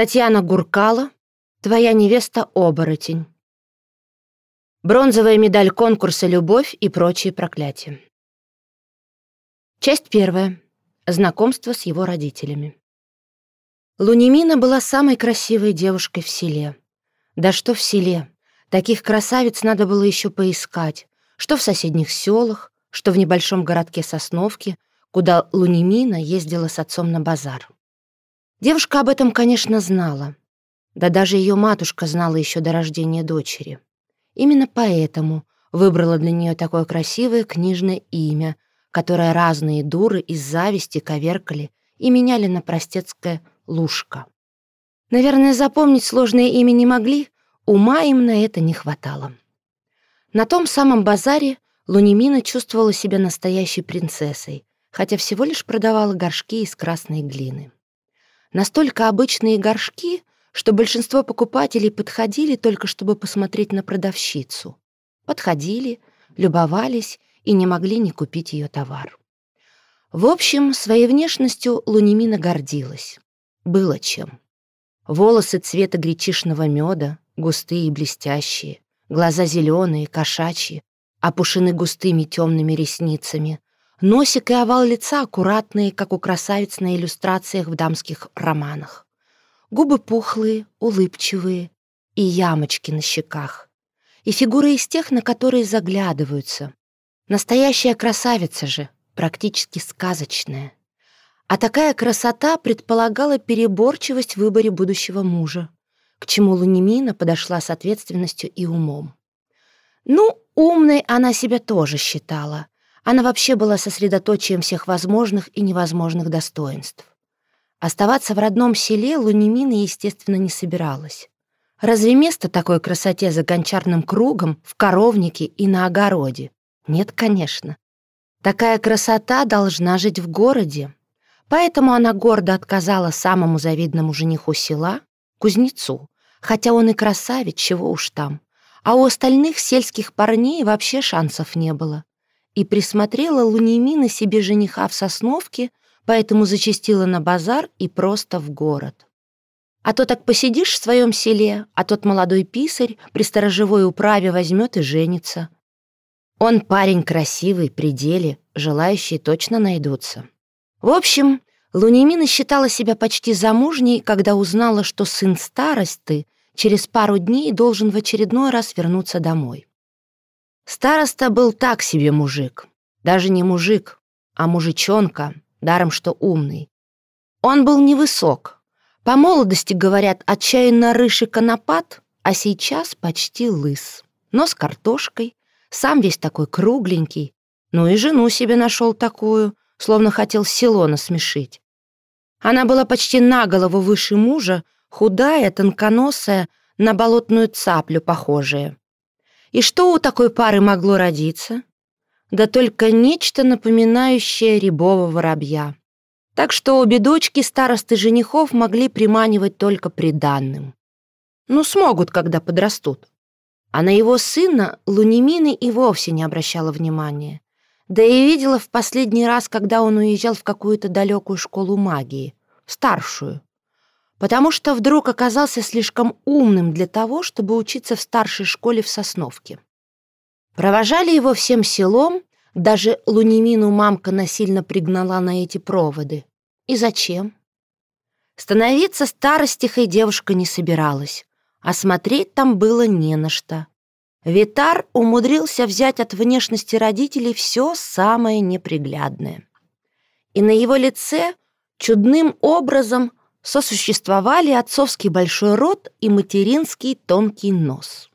Татьяна Гуркала, твоя невеста-оборотень. Бронзовая медаль конкурса «Любовь» и прочие проклятия. Часть первая. Знакомство с его родителями. Лунимина была самой красивой девушкой в селе. Да что в селе? Таких красавиц надо было еще поискать. Что в соседних селах, что в небольшом городке Сосновки, куда Лунимина ездила с отцом на базар. Девушка об этом, конечно, знала. Да даже ее матушка знала еще до рождения дочери. Именно поэтому выбрала для нее такое красивое книжное имя, которое разные дуры из зависти коверкали и меняли на простецкое «Лушка». Наверное, запомнить сложное имя не могли, ума им на это не хватало. На том самом базаре Лунимина чувствовала себя настоящей принцессой, хотя всего лишь продавала горшки из красной глины. Настолько обычные горшки, что большинство покупателей подходили только чтобы посмотреть на продавщицу. Подходили, любовались и не могли не купить ее товар. В общем, своей внешностью Лунимина гордилась. Было чем. Волосы цвета гречишного меда, густые и блестящие, глаза зеленые, кошачьи, опушены густыми темными ресницами, Носик и овал лица аккуратные, как у красавиц на иллюстрациях в дамских романах. Губы пухлые, улыбчивые и ямочки на щеках. И фигуры из тех, на которые заглядываются. Настоящая красавица же, практически сказочная. А такая красота предполагала переборчивость в выборе будущего мужа, к чему Лунимина подошла с ответственностью и умом. Ну, умной она себя тоже считала, она вообще была сосредоточием всех возможных и невозможных достоинств. Оставаться в родном селе Лунимина, естественно, не собиралась. Разве место такой красоте за гончарным кругом, в коровнике и на огороде? Нет, конечно. Такая красота должна жить в городе. Поэтому она гордо отказала самому завидному жениху села, кузнецу, хотя он и красавец, чего уж там. А у остальных сельских парней вообще шансов не было и присмотрела Лунимина себе жениха в Сосновке, поэтому зачастила на базар и просто в город. А то так посидишь в своем селе, а тот молодой писарь при сторожевой управе возьмет и женится. Он парень красивый, при деле, желающие точно найдутся. В общем, Лунимина считала себя почти замужней, когда узнала, что сын старосты через пару дней должен в очередной раз вернуться домой. Староста был так себе мужик. Даже не мужик, а мужичонка, даром что умный. Он был невысок. По молодости, говорят, отчаянно рыжий конопат, а сейчас почти лыс. Но с картошкой, сам весь такой кругленький. Ну и жену себе нашел такую, словно хотел село насмешить. Она была почти на голову выше мужа, худая, тонконосая, на болотную цаплю похожая. И что у такой пары могло родиться? Да только нечто напоминающее рябого воробья. Так что обе дочки старосты женихов могли приманивать только приданным. Ну, смогут, когда подрастут. А на его сына Лунимины и вовсе не обращала внимания. Да и видела в последний раз, когда он уезжал в какую-то далекую школу магии, старшую потому что вдруг оказался слишком умным для того, чтобы учиться в старшей школе в Сосновке. Провожали его всем селом, даже Лунимину мамка насильно пригнала на эти проводы. И зачем? Становиться старостихой девушка не собиралась, а смотреть там было не на что. Витар умудрился взять от внешности родителей все самое неприглядное. И на его лице чудным образом сосуществовали отцовский большой рот и материнский тонкий нос.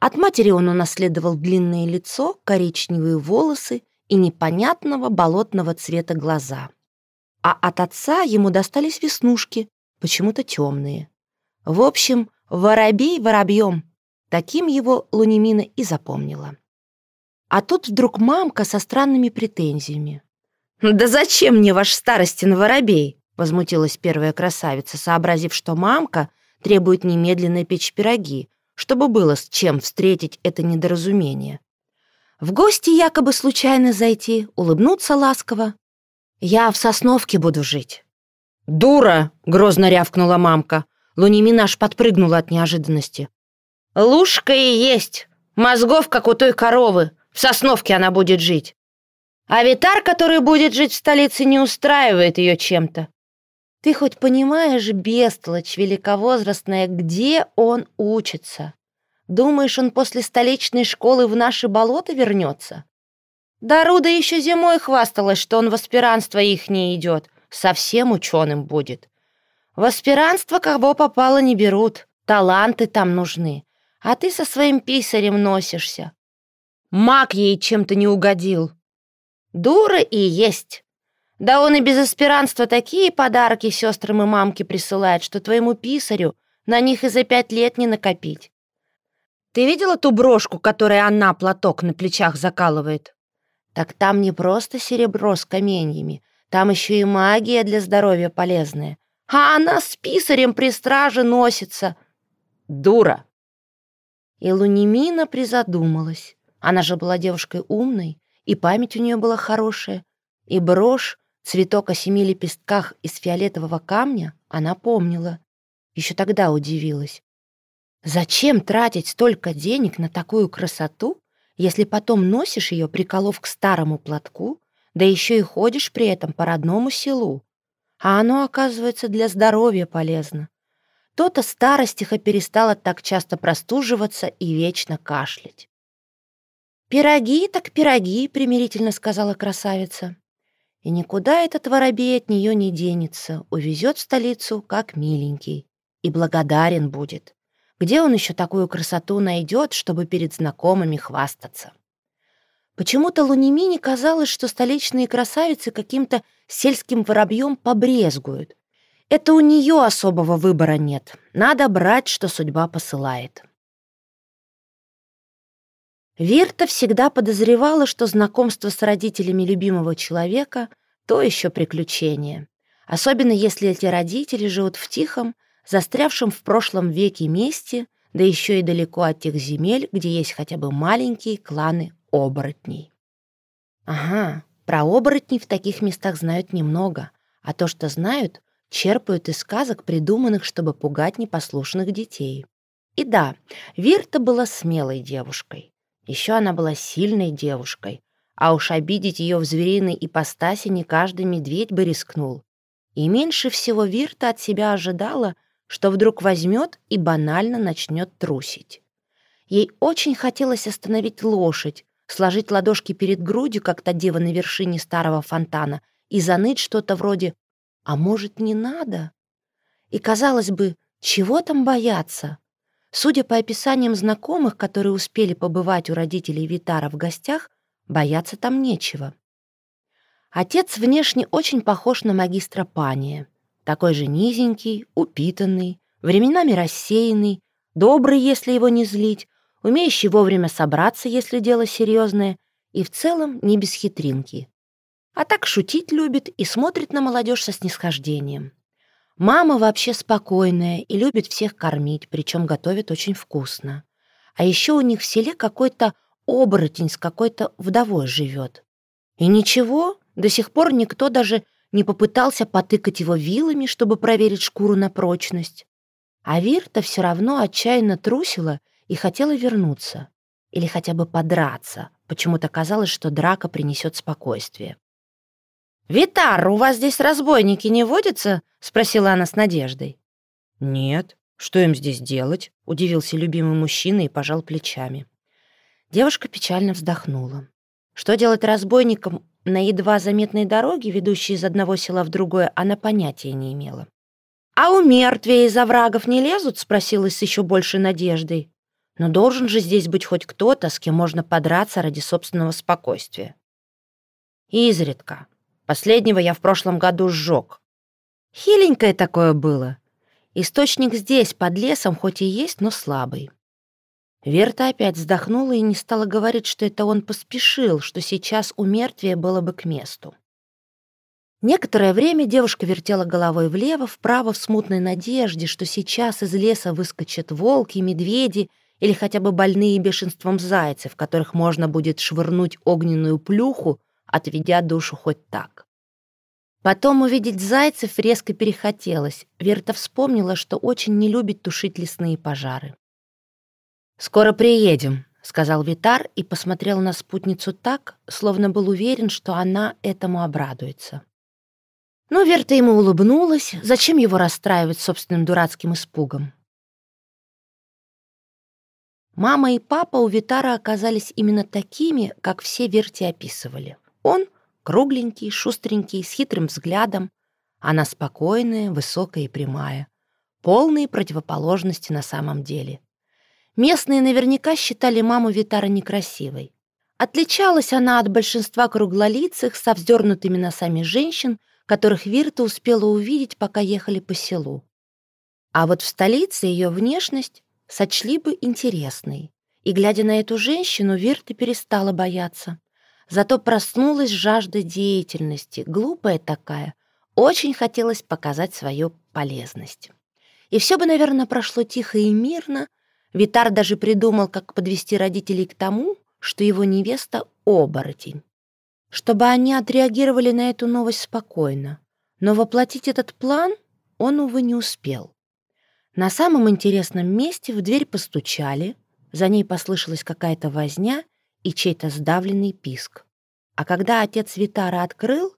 От матери он унаследовал длинное лицо, коричневые волосы и непонятного болотного цвета глаза. А от отца ему достались веснушки, почему-то темные. В общем, воробей воробьем. Таким его Лунимина и запомнила. А тут вдруг мамка со странными претензиями. «Да зачем мне ваш старостин воробей? Возмутилась первая красавица, сообразив, что мамка требует немедленно печь пироги, чтобы было с чем встретить это недоразумение. В гости якобы случайно зайти, улыбнуться ласково. «Я в Сосновке буду жить». «Дура!» — грозно рявкнула мамка. Лунимина подпрыгнула от неожиданности. «Лужка и есть! Мозгов, как у той коровы! В Сосновке она будет жить! А Витар, который будет жить в столице, не устраивает ее чем-то. Ты хоть понимаешь, бестолочь великовозрастная, где он учится? Думаешь, он после столичной школы в наши болота вернется? Даруда еще зимой хвасталась, что он в аспиранство их не идет, совсем ученым будет. В аспиранство кого попало не берут, таланты там нужны, а ты со своим писарем носишься. Маг ей чем-то не угодил. Дура и есть. Да он и без аспиранства такие подарки сестрам и мамке присылает, что твоему писарю на них и за пять лет не накопить. Ты видела ту брошку, которой она платок на плечах закалывает? Так там не просто серебро с каменьями, там еще и магия для здоровья полезная. А она с писарем при страже носится. Дура. И Лунимина призадумалась. Она же была девушкой умной, и память у нее была хорошая, и брошь Цветок о семи лепестках из фиолетового камня она помнила. Еще тогда удивилась. Зачем тратить столько денег на такую красоту, если потом носишь ее, приколов к старому платку, да еще и ходишь при этом по родному селу? А оно, оказывается, для здоровья полезно. То-то старостиха перестала так часто простуживаться и вечно кашлять. «Пироги так пироги», — примирительно сказала красавица. И никуда этот воробей от нее не денется, увезет в столицу, как миленький. И благодарен будет. Где он еще такую красоту найдет, чтобы перед знакомыми хвастаться? Почему-то Лунимине казалось, что столичные красавицы каким-то сельским воробьем побрезгуют. Это у нее особого выбора нет. Надо брать, что судьба посылает. Вирта всегда подозревала, что знакомство с родителями любимого человека — то еще приключение. Особенно если эти родители живут в тихом, застрявшем в прошлом веке месте, да еще и далеко от тех земель, где есть хотя бы маленькие кланы оборотней. Ага, про оборотней в таких местах знают немного, а то, что знают, черпают из сказок, придуманных, чтобы пугать непослушных детей. И да, Вирта была смелой девушкой. Еще она была сильной девушкой, а уж обидеть ее в звериной ипостаси не каждый медведь бы рискнул. И меньше всего Вирта от себя ожидала, что вдруг возьмет и банально начнет трусить. Ей очень хотелось остановить лошадь, сложить ладошки перед грудью, как та дева на вершине старого фонтана, и заныть что-то вроде «А может, не надо?» И, казалось бы, чего там бояться? Судя по описаниям знакомых, которые успели побывать у родителей Витара в гостях, бояться там нечего. Отец внешне очень похож на магистра Пания. Такой же низенький, упитанный, временами рассеянный, добрый, если его не злить, умеющий вовремя собраться, если дело серьезное, и в целом не без хитринки. А так шутить любит и смотрит на молодежь со снисхождением. Мама вообще спокойная и любит всех кормить, причем готовит очень вкусно. А еще у них в селе какой-то оборотень с какой-то вдовой живет. И ничего, до сих пор никто даже не попытался потыкать его вилами, чтобы проверить шкуру на прочность. А Вирта все равно отчаянно трусила и хотела вернуться. Или хотя бы подраться. Почему-то казалось, что драка принесет спокойствие. «Витар, у вас здесь разбойники не водятся?» — спросила она с надеждой. «Нет. Что им здесь делать?» — удивился любимый мужчина и пожал плечами. Девушка печально вздохнула. Что делать разбойникам на едва заметной дороге, ведущей из одного села в другое, она понятия не имела. «А у мертвей из оврагов не лезут?» — спросила с еще большей надеждой. «Но должен же здесь быть хоть кто-то, с кем можно подраться ради собственного спокойствия». «Изредка. Последнего я в прошлом году сжег. Хиленькое такое было. Источник здесь, под лесом, хоть и есть, но слабый. Верта опять вздохнула и не стала говорить, что это он поспешил, что сейчас у мертвия было бы к месту. Некоторое время девушка вертела головой влево, вправо в смутной надежде, что сейчас из леса выскочат волки, медведи или хотя бы больные бешенством зайцы, в которых можно будет швырнуть огненную плюху, отведя душу хоть так. Потом увидеть зайцев резко перехотелось. Верта вспомнила, что очень не любит тушить лесные пожары. «Скоро приедем», — сказал Витар и посмотрел на спутницу так, словно был уверен, что она этому обрадуется. Но Верта ему улыбнулась. Зачем его расстраивать собственным дурацким испугом? Мама и папа у Витара оказались именно такими, как все Верти описывали. Он кругленький, шустренький, с хитрым взглядом. Она спокойная, высокая и прямая. Полные противоположности на самом деле. Местные наверняка считали маму Витара некрасивой. Отличалась она от большинства круглолицых со вздернутыми носами женщин, которых Вирта успела увидеть, пока ехали по селу. А вот в столице ее внешность сочли бы интересной. И, глядя на эту женщину, Вирта перестала бояться. Зато проснулась жажда деятельности, глупая такая. Очень хотелось показать свою полезность. И все бы, наверное, прошло тихо и мирно, Витар даже придумал, как подвести родителей к тому, что его невеста — оборотень. Чтобы они отреагировали на эту новость спокойно. Но воплотить этот план он, увы, не успел. На самом интересном месте в дверь постучали, за ней послышалась какая-то возня и чей-то сдавленный писк. А когда отец Витара открыл,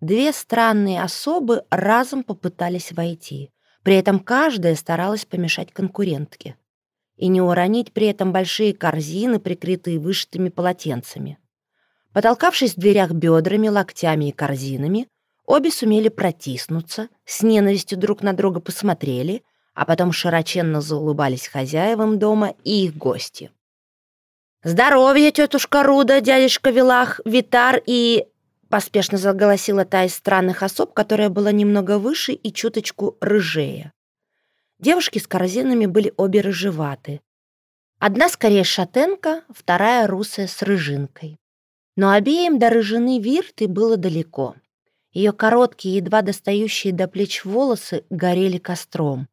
две странные особы разом попытались войти. При этом каждая старалась помешать конкурентке и не уронить при этом большие корзины, прикрытые вышитыми полотенцами. Потолкавшись в дверях бедрами, локтями и корзинами, обе сумели протиснуться, с ненавистью друг на друга посмотрели, а потом широченно заулыбались хозяевам дома и их гости. «Здоровье, тетушка Руда, дядюшка Вилах, Витар и...» Поспешно заголосила та из странных особ, которая была немного выше и чуточку рыжее. Девушки с корзинами были обе рыжеваты. Одна скорее шатенка, вторая русая с рыжинкой. Но обеим до рыжины Вирты было далеко. Ее короткие, едва достающие до плеч волосы горели костром,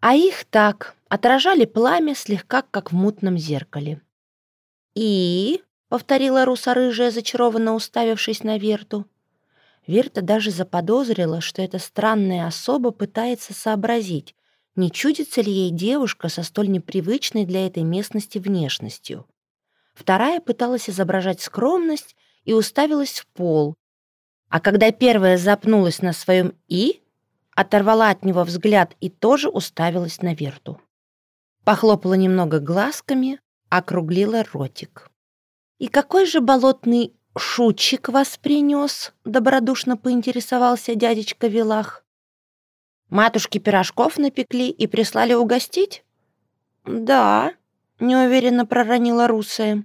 а их так отражали пламя слегка, как в мутном зеркале. «И?» — повторила руса-рыжая, зачарованно уставившись на Верту. Верта даже заподозрила, что эта странная особа пытается сообразить, не чудится ли ей девушка со столь непривычной для этой местности внешностью. Вторая пыталась изображать скромность и уставилась в пол, а когда первая запнулась на своем «и», оторвала от него взгляд и тоже уставилась на Верту. Похлопала немного глазками, округлила ротик. «И какой же болотный шутчик вас принес?» — добродушно поинтересовался дядечка Вилах. Матушки пирожков напекли и прислали угостить? Да, неуверенно проронила русая.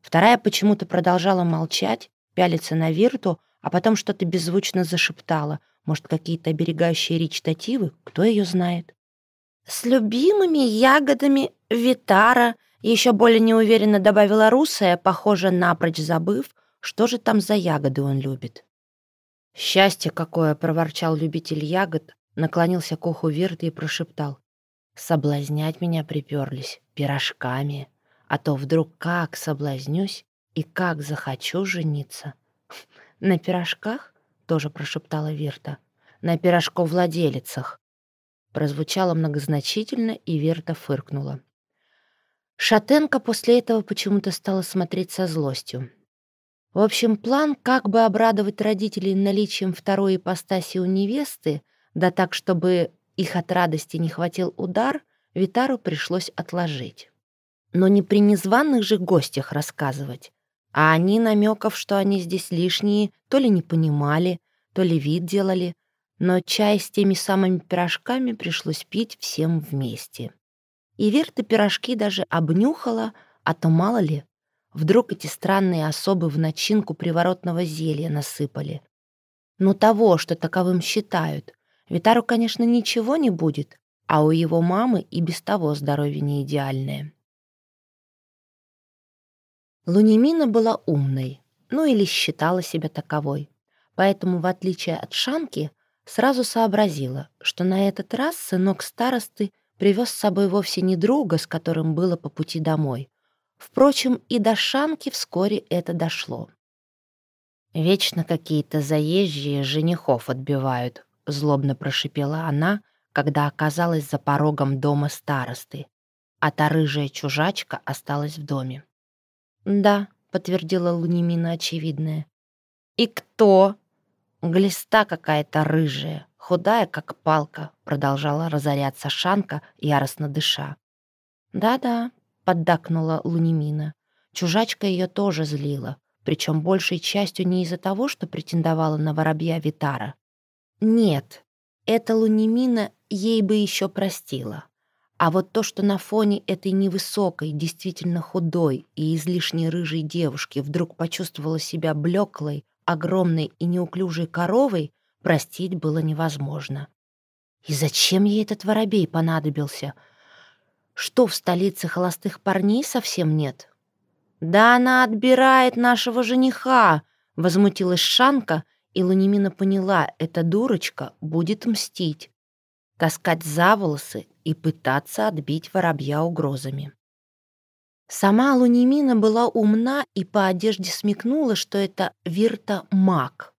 Вторая почему-то продолжала молчать, пялиться на Вирту, а потом что-то беззвучно зашептала. Может, какие-то оберегающие речитативы? Кто ее знает? «С любимыми ягодами Витара», еще более неуверенно добавила русая, похоже, напрочь забыв, что же там за ягоды он любит. «Счастье какое!» — проворчал любитель ягод, наклонился к уху Вирты и прошептал. «Соблазнять меня приперлись пирожками, а то вдруг как соблазнюсь и как захочу жениться». «На пирожках?» — тоже прошептала Вирта. «На пирожковладелицах». Прозвучало многозначительно, и Вирта фыркнула. Шатенка после этого почему-то стала смотреть со злостью. В общем, план, как бы обрадовать родителей наличием второй ипостаси у невесты, да так, чтобы их от радости не хватил удар, Витару пришлось отложить. Но не при незваных же гостях рассказывать, а они намеков, что они здесь лишние, то ли не понимали, то ли вид делали, но чай с теми самыми пирожками пришлось пить всем вместе. И Верта пирожки даже обнюхала, а то мало ли, вдруг эти странные особы в начинку приворотного зелья насыпали. Но того, что таковым считают, Витару, конечно, ничего не будет, а у его мамы и без того здоровье не идеальное. Лунимина была умной, ну или считала себя таковой, поэтому, в отличие от Шанки, сразу сообразила, что на этот раз сынок старосты привез с собой вовсе не друга, с которым было по пути домой. Впрочем, и до Шанки вскоре это дошло. «Вечно какие-то заезжие женихов отбивают», — злобно прошипела она, когда оказалась за порогом дома старосты, а та рыжая чужачка осталась в доме. «Да», — подтвердила Лунимина очевидное. «И кто?» «Глиста какая-то рыжая, худая, как палка», — продолжала разоряться Шанка, яростно дыша. «Да-да», — поддакнула Лунимина. Чужачка ее тоже злила, причем большей частью не из-за того, что претендовала на воробья Витара. Нет, эта Лунимина ей бы еще простила. А вот то, что на фоне этой невысокой, действительно худой и излишне рыжей девушки вдруг почувствовала себя блеклой, огромной и неуклюжей коровой, простить было невозможно. И зачем ей этот воробей понадобился? Что, в столице холостых парней совсем нет? «Да она отбирает нашего жениха!» — возмутилась Шанка, и Лунимина поняла, эта дурочка будет мстить таскать за волосы и пытаться отбить воробья угрозами. Сама Лунимина была умна и по одежде смекнула, что это Вирта-маг,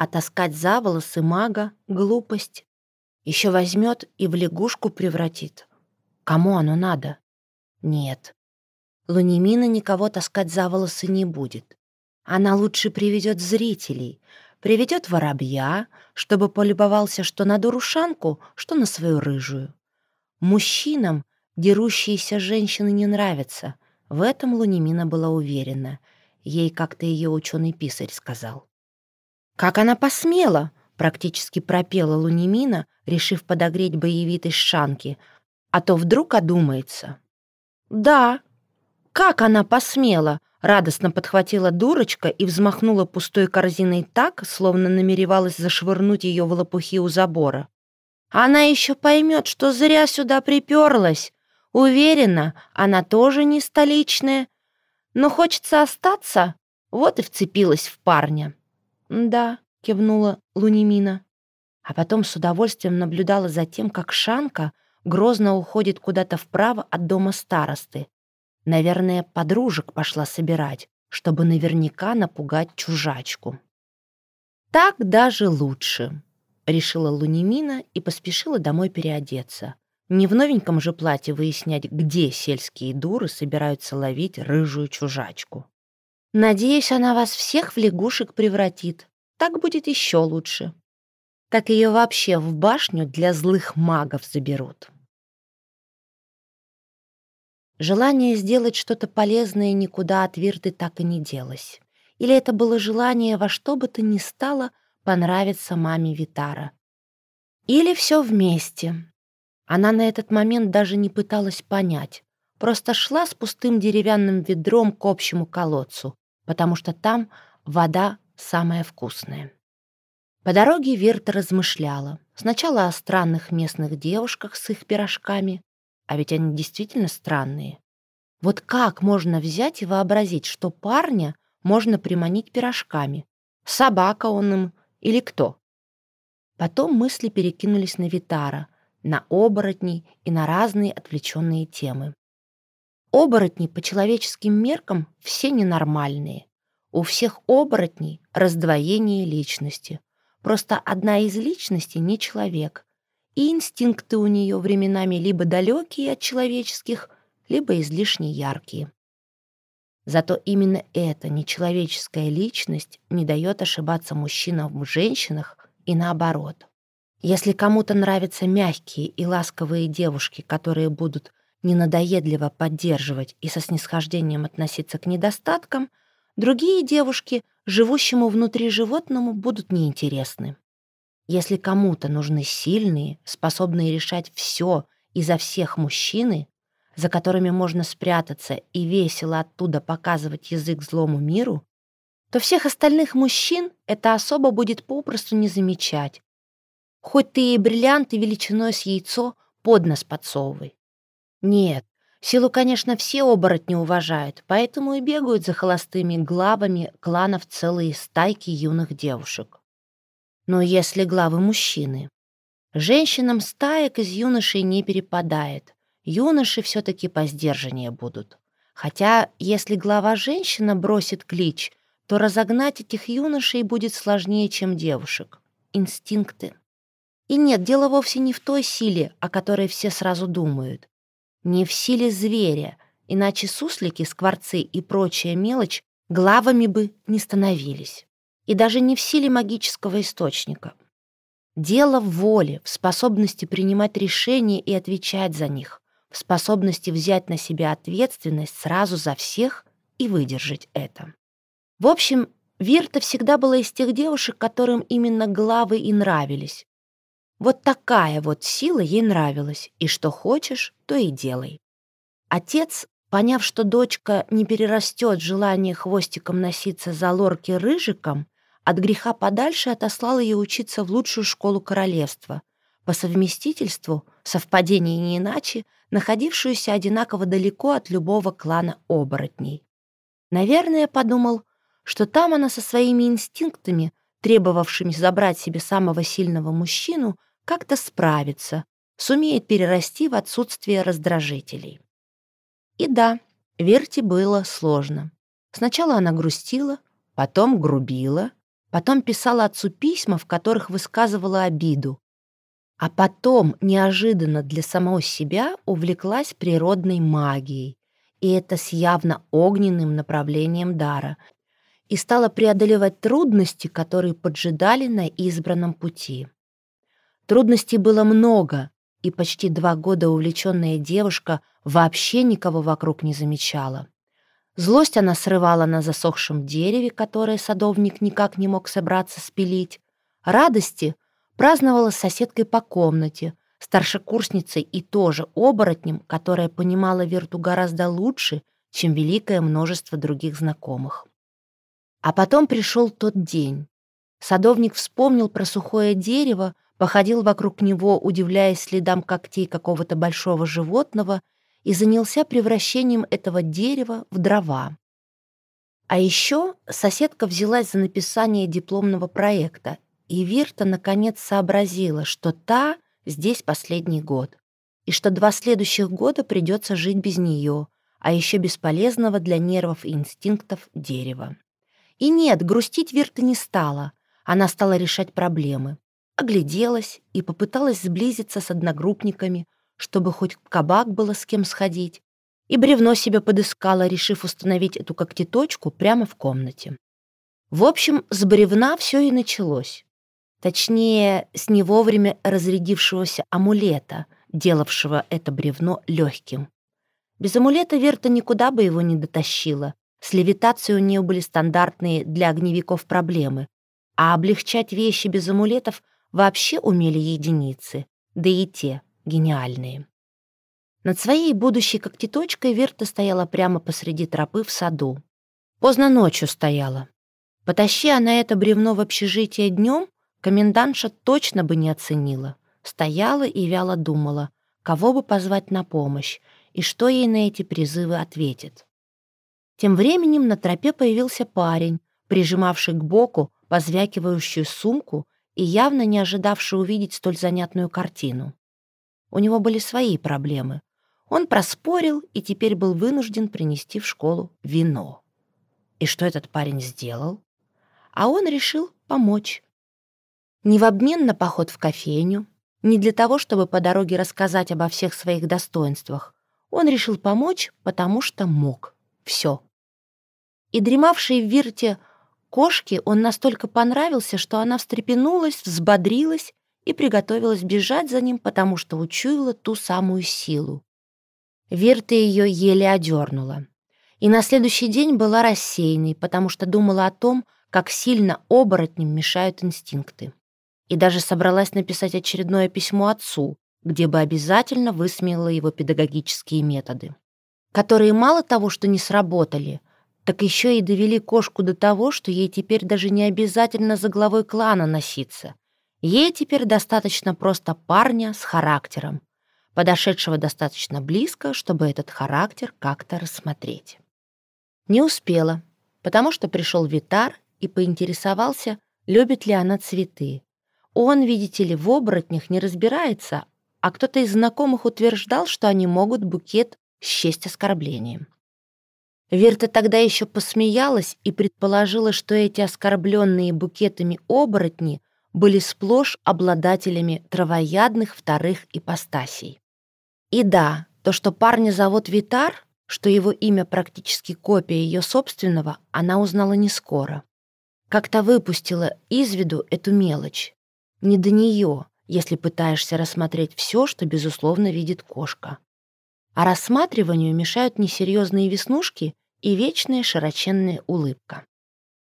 а таскать за волосы мага — глупость. Еще возьмет и в лягушку превратит. Кому оно надо? Нет. Лунимина никого таскать за волосы не будет. Она лучше приведет зрителей, приведет воробья, чтобы полюбовался что на дурушанку, что на свою рыжую. Мужчинам дерущиеся женщины не нравятся. В этом Лунимина была уверена. Ей как-то ее ученый-писарь сказал. «Как она посмела!» — практически пропела Лунимина, решив подогреть боевитость Шанки, а то вдруг одумается. «Да, как она посмела!» Радостно подхватила дурочка и взмахнула пустой корзиной так, словно намеревалась зашвырнуть ее в лопухи у забора. «Она еще поймет, что зря сюда приперлась. Уверена, она тоже не столичная. Но хочется остаться, вот и вцепилась в парня». «Да», — кивнула Лунимина. А потом с удовольствием наблюдала за тем, как Шанка грозно уходит куда-то вправо от дома старосты, Наверное, подружек пошла собирать, чтобы наверняка напугать чужачку. «Так даже лучше», — решила Лунимина и поспешила домой переодеться. Не в новеньком же платье выяснять, где сельские дуры собираются ловить рыжую чужачку. «Надеюсь, она вас всех в лягушек превратит. Так будет еще лучше. Так ее вообще в башню для злых магов заберут». Желание сделать что-то полезное никуда от Вирты так и не делось. Или это было желание во что бы то ни стало понравиться маме Витара. Или все вместе. Она на этот момент даже не пыталась понять. Просто шла с пустым деревянным ведром к общему колодцу, потому что там вода самая вкусная. По дороге Вирта размышляла. Сначала о странных местных девушках с их пирожками, а ведь они действительно странные. Вот как можно взять и вообразить, что парня можно приманить пирожками? Собака он им или кто? Потом мысли перекинулись на Витара, на оборотней и на разные отвлеченные темы. Оборотни по человеческим меркам все ненормальные. У всех оборотней раздвоение личности. Просто одна из личностей не человек, и инстинкты у нее временами либо далекие от человеческих, либо излишне яркие. Зато именно эта нечеловеческая личность не дает ошибаться мужчинам в женщинах и наоборот. Если кому-то нравятся мягкие и ласковые девушки, которые будут ненадоедливо поддерживать и со снисхождением относиться к недостаткам, другие девушки, живущему внутри животному, будут неинтересны. Если кому-то нужны сильные, способные решать все и за всех мужчины, за которыми можно спрятаться и весело оттуда показывать язык злому миру, то всех остальных мужчин это особо будет попросту не замечать. Хоть ты и бриллианты величиной с яйцо под нос подсовывай. Нет, силу, конечно, все оборотни уважают, поэтому и бегают за холостыми главами кланов целые стайки юных девушек. Но если главы мужчины? Женщинам стаек из юношей не перепадает. Юноши все-таки по сдержаннее будут. Хотя, если глава женщина бросит клич, то разогнать этих юношей будет сложнее, чем девушек. Инстинкты. И нет, дело вовсе не в той силе, о которой все сразу думают. Не в силе зверя, иначе суслики, скворцы и прочая мелочь главами бы не становились. И даже не в силе магического источника. Дело в воле, в способности принимать решения и отвечать за них, в способности взять на себя ответственность сразу за всех и выдержать это. В общем, Вирта всегда была из тех девушек, которым именно главы и нравились. Вот такая вот сила ей нравилась, и что хочешь, то и делай. Отец, поняв, что дочка не перерастет желание хвостиком носиться за лорки рыжиком, от греха подальше отослал ее учиться в лучшую школу королевства, по совместительству, совпадение не иначе, находившуюся одинаково далеко от любого клана оборотней. Наверное, подумал, что там она со своими инстинктами, требовавшими забрать себе самого сильного мужчину, как-то справится, сумеет перерасти в отсутствие раздражителей. И да, Верте было сложно. Сначала она грустила, потом грубила, потом писала отцу письма, в которых высказывала обиду, а потом неожиданно для самого себя увлеклась природной магией, и это с явно огненным направлением дара, и стала преодолевать трудности, которые поджидали на избранном пути. Трудностей было много, и почти два года увлеченная девушка вообще никого вокруг не замечала. Злость она срывала на засохшем дереве, которое садовник никак не мог собраться спилить. Радости праздновала с соседкой по комнате, старшекурсницей и тоже оборотнем, которая понимала Верту гораздо лучше, чем великое множество других знакомых. А потом пришел тот день. Садовник вспомнил про сухое дерево, походил вокруг него, удивляясь следам когтей какого-то большого животного, и занялся превращением этого дерева в дрова. А еще соседка взялась за написание дипломного проекта, и Вирта наконец сообразила, что та здесь последний год, и что два следующих года придется жить без нее, а еще бесполезного для нервов и инстинктов дерева. И нет, грустить Вирта не стала, она стала решать проблемы огляделась и попыталась сблизиться с одногруппниками, чтобы хоть кабак было с кем сходить, и бревно себе подыскала, решив установить эту когтеточку прямо в комнате. В общем, с бревна все и началось. Точнее, с не вовремя разрядившегося амулета, делавшего это бревно легким. Без амулета Верта никуда бы его не дотащила. С левитацией у нее были стандартные для огневиков проблемы, а облегчать вещи без амулетов вообще умели единицы, да и те гениальные. Над своей будущей когтеточкой Верта стояла прямо посреди тропы в саду. Поздно ночью стояла. Потащи она это бревно в общежитие днем, комендантша точно бы не оценила. Стояла и вяло думала, кого бы позвать на помощь и что ей на эти призывы ответит. Тем временем на тропе появился парень, прижимавший к боку позвякивающую сумку и явно не ожидавший увидеть столь занятную картину. У него были свои проблемы. Он проспорил и теперь был вынужден принести в школу вино. И что этот парень сделал? А он решил помочь. Не в обмен на поход в кофейню, не для того, чтобы по дороге рассказать обо всех своих достоинствах. Он решил помочь, потому что мог. Все. И дремавший в вирте Кошке он настолько понравился, что она встрепенулась, взбодрилась и приготовилась бежать за ним, потому что учуяла ту самую силу. Верта ее еле одернула. И на следующий день была рассеянной, потому что думала о том, как сильно оборотням мешают инстинкты. И даже собралась написать очередное письмо отцу, где бы обязательно высмеяла его педагогические методы, которые мало того, что не сработали — так еще и довели кошку до того, что ей теперь даже не обязательно за главой клана носиться. Ей теперь достаточно просто парня с характером, подошедшего достаточно близко, чтобы этот характер как-то рассмотреть. Не успела, потому что пришел Витар и поинтересовался, любит ли она цветы. Он, видите ли, в оборотнях не разбирается, а кто-то из знакомых утверждал, что они могут букет счесть оскорблением. Верта тогда еще посмеялась и предположила, что эти оскорбленные букетами оборотни были сплошь обладателями травоядных вторых ипостасей. И да, то, что парня зовут Витар, что его имя практически копия ее собственного, она узнала не скоро. Как-то выпустила из виду эту мелочь. Не до нее, если пытаешься рассмотреть все, что, безусловно, видит кошка. А рассматриванию мешают несерьезные веснушки и вечная широченная улыбка.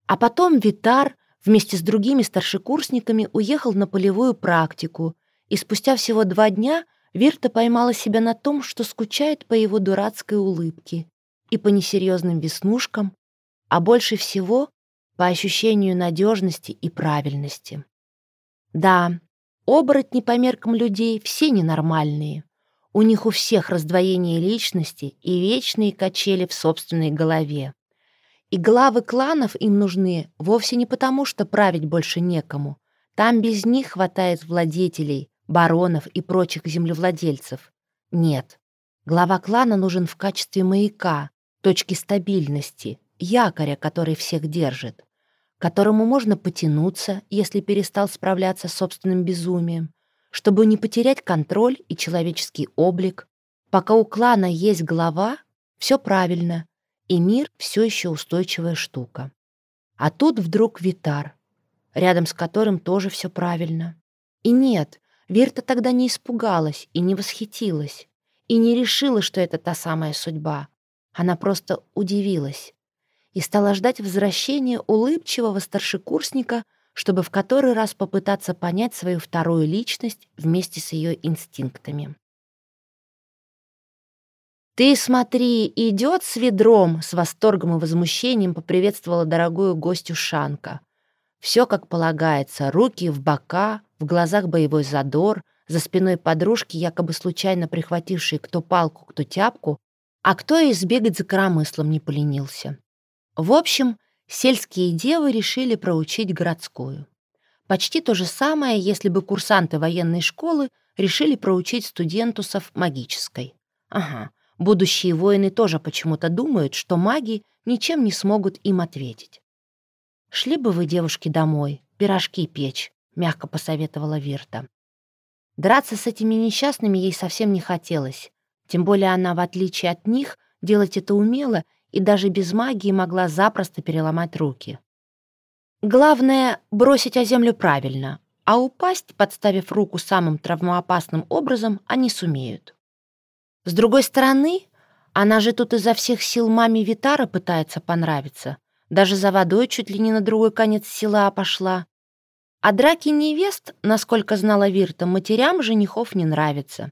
А потом Витар вместе с другими старшекурсниками уехал на полевую практику, и спустя всего два дня Вирта поймала себя на том, что скучает по его дурацкой улыбке и по несерьезным веснушкам, а больше всего по ощущению надежности и правильности. Да, оборотни по меркам людей все ненормальные. У них у всех раздвоение личности и вечные качели в собственной голове. И главы кланов им нужны вовсе не потому, что править больше некому. Там без них хватает владетелей, баронов и прочих землевладельцев. Нет. Глава клана нужен в качестве маяка, точки стабильности, якоря, который всех держит, которому можно потянуться, если перестал справляться с собственным безумием, чтобы не потерять контроль и человеческий облик. Пока у клана есть глава, все правильно, и мир все еще устойчивая штука. А тут вдруг Витар, рядом с которым тоже все правильно. И нет, Вирта тогда не испугалась и не восхитилась, и не решила, что это та самая судьба. Она просто удивилась и стала ждать возвращения улыбчивого старшекурсника — чтобы в который раз попытаться понять свою вторую личность вместе с ее инстинктами. «Ты смотри, идет с ведром!» С восторгом и возмущением поприветствовала дорогую гостю Шанка. Все как полагается, руки в бока, в глазах боевой задор, за спиной подружки, якобы случайно прихватившей кто палку, кто тяпку, а кто и сбегать за коромыслом не поленился. В общем, сельские девы решили проучить городскую. Почти то же самое, если бы курсанты военной школы решили проучить студентусов магической. Ага, будущие воины тоже почему-то думают, что маги ничем не смогут им ответить. «Шли бы вы, девушки, домой, пирожки печь», — мягко посоветовала Вирта. Драться с этими несчастными ей совсем не хотелось, тем более она, в отличие от них, делать это умела и даже без магии могла запросто переломать руки. Главное — бросить о землю правильно, а упасть, подставив руку самым травмоопасным образом, они сумеют. С другой стороны, она же тут изо всех сил маме Витара пытается понравиться. Даже за водой чуть ли не на другой конец села пошла. А драки невест, насколько знала Вирта, матерям женихов не нравятся.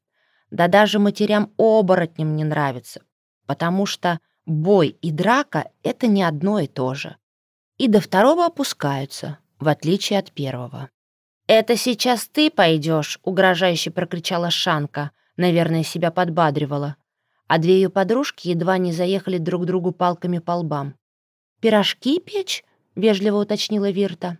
Да даже матерям-оборотням не нравится, потому что Бой и драка — это не одно и то же. И до второго опускаются, в отличие от первого. «Это сейчас ты пойдешь», — угрожающе прокричала Шанка, наверное, себя подбадривала. А две ее подружки едва не заехали друг другу палками по лбам. «Пирожки печь?» — вежливо уточнила Вирта.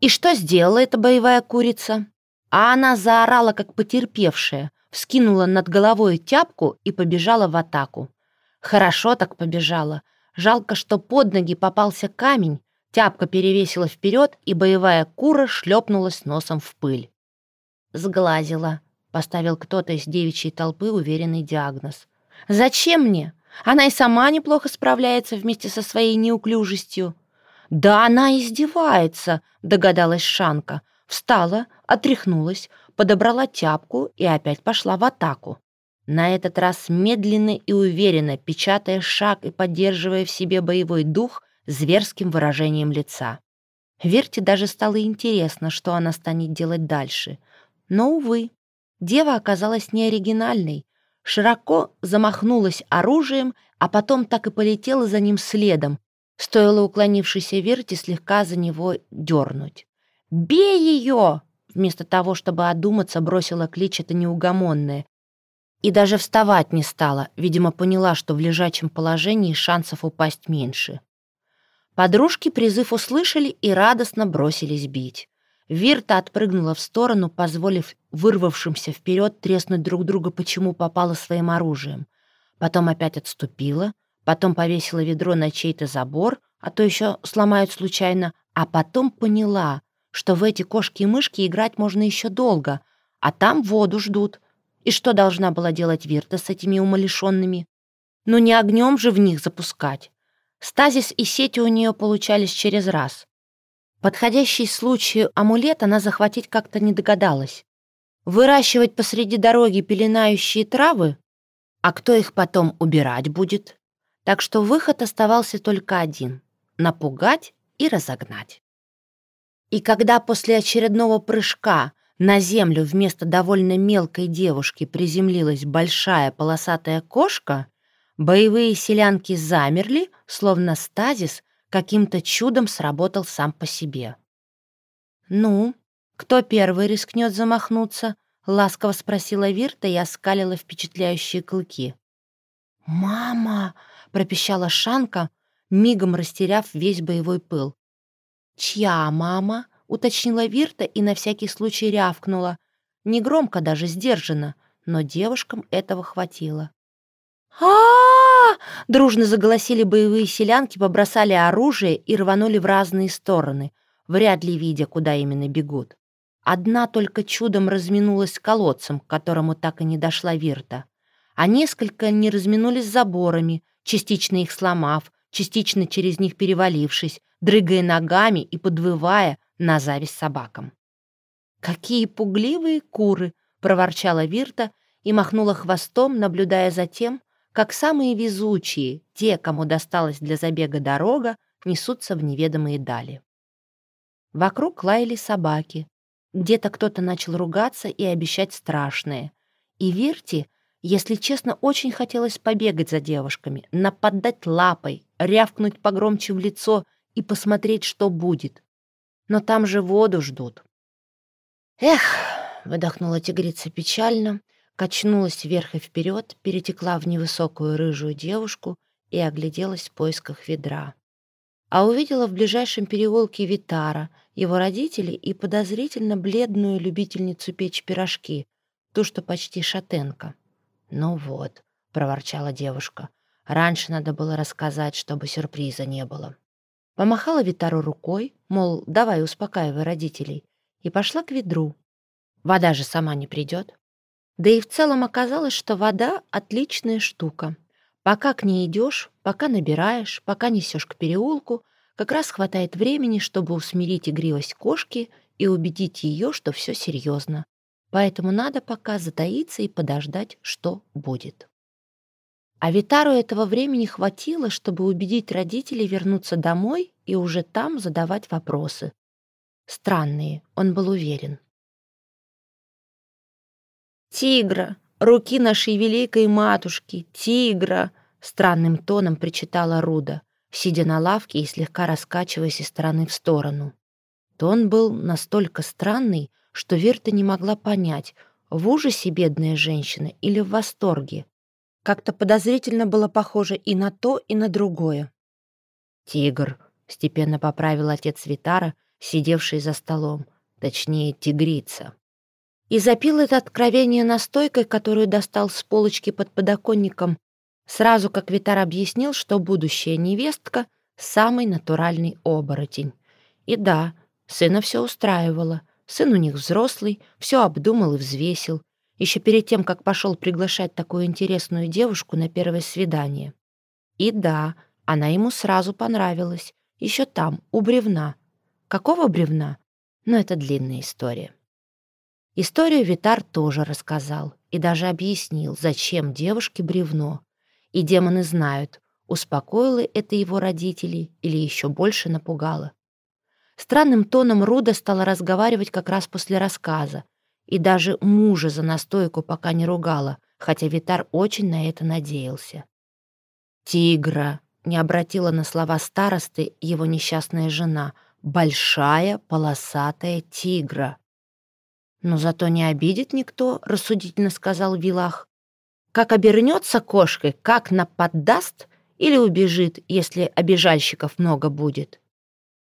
«И что сделала эта боевая курица?» А она заорала, как потерпевшая, вскинула над головой тяпку и побежала в атаку. Хорошо так побежала. Жалко, что под ноги попался камень, тяпка перевесила вперед, и боевая кура шлепнулась носом в пыль. «Сглазила», — поставил кто-то из девичьей толпы уверенный диагноз. «Зачем мне? Она и сама неплохо справляется вместе со своей неуклюжестью». «Да она издевается», — догадалась Шанка. Встала, отряхнулась, подобрала тяпку и опять пошла в атаку. На этот раз медленно и уверенно, печатая шаг и поддерживая в себе боевой дух зверским выражением лица. Верте даже стало интересно, что она станет делать дальше. Но, увы, дева оказалась неоригинальной, широко замахнулась оружием, а потом так и полетела за ним следом, стоило уклонившейся Верте слегка за него дернуть. «Бей ее!» Вместо того, чтобы одуматься, бросила клич это неугомонное, и даже вставать не стала, видимо, поняла, что в лежачем положении шансов упасть меньше. Подружки призыв услышали и радостно бросились бить. Вирта отпрыгнула в сторону, позволив вырвавшимся вперед треснуть друг друга, почему попала своим оружием. Потом опять отступила, потом повесила ведро на чей-то забор, а то еще сломают случайно, а потом поняла, что в эти кошки и мышки играть можно еще долго, а там воду ждут. И что должна была делать Вирта с этими умалишенными? Ну не огнем же в них запускать. Стазис и сети у нее получались через раз. Подходящий случаю амулет она захватить как-то не догадалась. Выращивать посреди дороги пеленающие травы? А кто их потом убирать будет? Так что выход оставался только один — напугать и разогнать. И когда после очередного прыжка на землю вместо довольно мелкой девушки приземлилась большая полосатая кошка, боевые селянки замерли, словно стазис каким-то чудом сработал сам по себе. «Ну, кто первый рискнет замахнуться?» — ласково спросила Вирта и оскалила впечатляющие клыки. «Мама!» — пропищала Шанка, мигом растеряв весь боевой пыл. «Чья мама?» — уточнила Вирта и на всякий случай рявкнула. Негромко, даже сдержанно, но девушкам этого хватило. а Дружно заголосили боевые селянки, побросали оружие и рванули в разные стороны, вряд ли видя, куда именно бегут. Одна только чудом разминулась с колодцем, к которому так и не дошла Вирта, а несколько не разминулись с заборами, частично их сломав, частично через них перевалившись, дрыгая ногами и подвывая на зависть собакам. «Какие пугливые куры!» — проворчала Вирта и махнула хвостом, наблюдая за тем, как самые везучие, те, кому досталась для забега дорога, несутся в неведомые дали. Вокруг лаяли собаки. Где-то кто-то начал ругаться и обещать страшное. И Вирте, если честно, очень хотелось побегать за девушками, нападать лапой, рявкнуть погромче в лицо и посмотреть, что будет. Но там же воду ждут. «Эх!» — выдохнула тигрица печально, качнулась вверх и вперед, перетекла в невысокую рыжую девушку и огляделась в поисках ведра. А увидела в ближайшем переулке Витара, его родителей и подозрительно бледную любительницу печь пирожки, ту, что почти шатенка. «Ну вот», — проворчала девушка, — «раньше надо было рассказать, чтобы сюрприза не было». Помахала Витару рукой, мол, давай успокаивай родителей, и пошла к ведру. Вода же сама не придет. Да и в целом оказалось, что вода — отличная штука. Пока к ней идешь, пока набираешь, пока несешь к переулку, как раз хватает времени, чтобы усмирить игривость кошки и убедить ее, что все серьезно. Поэтому надо пока затаиться и подождать, что будет. А Витару этого времени хватило, чтобы убедить родителей вернуться домой и уже там задавать вопросы. Странные, он был уверен. «Тигра! Руки нашей великой матушки! Тигра!» Странным тоном причитала Руда, сидя на лавке и слегка раскачиваясь из стороны в сторону. Тон был настолько странный, что Верта не могла понять, в ужасе бедная женщина или в восторге. Как-то подозрительно было похоже и на то, и на другое. «Тигр», — степенно поправил отец Витара, сидевший за столом, точнее, тигрица. И запил это откровение настойкой, которую достал с полочки под подоконником, сразу как Витар объяснил, что будущая невестка — самый натуральный оборотень. И да, сына все устраивало. Сын у них взрослый, все обдумал и взвесил еще перед тем, как пошел приглашать такую интересную девушку на первое свидание. И да, она ему сразу понравилась, еще там, у бревна. Какого бревна? Но это длинная история. Историю Витар тоже рассказал и даже объяснил, зачем девушке бревно. И демоны знают, успокоило это его родителей или еще больше напугало. Странным тоном Руда стала разговаривать как раз после рассказа, и даже мужа за настойку пока не ругала, хотя Витар очень на это надеялся. «Тигра!» — не обратила на слова старосты его несчастная жена. «Большая полосатая тигра!» «Но зато не обидит никто», — рассудительно сказал Вилах. «Как обернется кошкой, как наподдаст или убежит, если обижальщиков много будет?»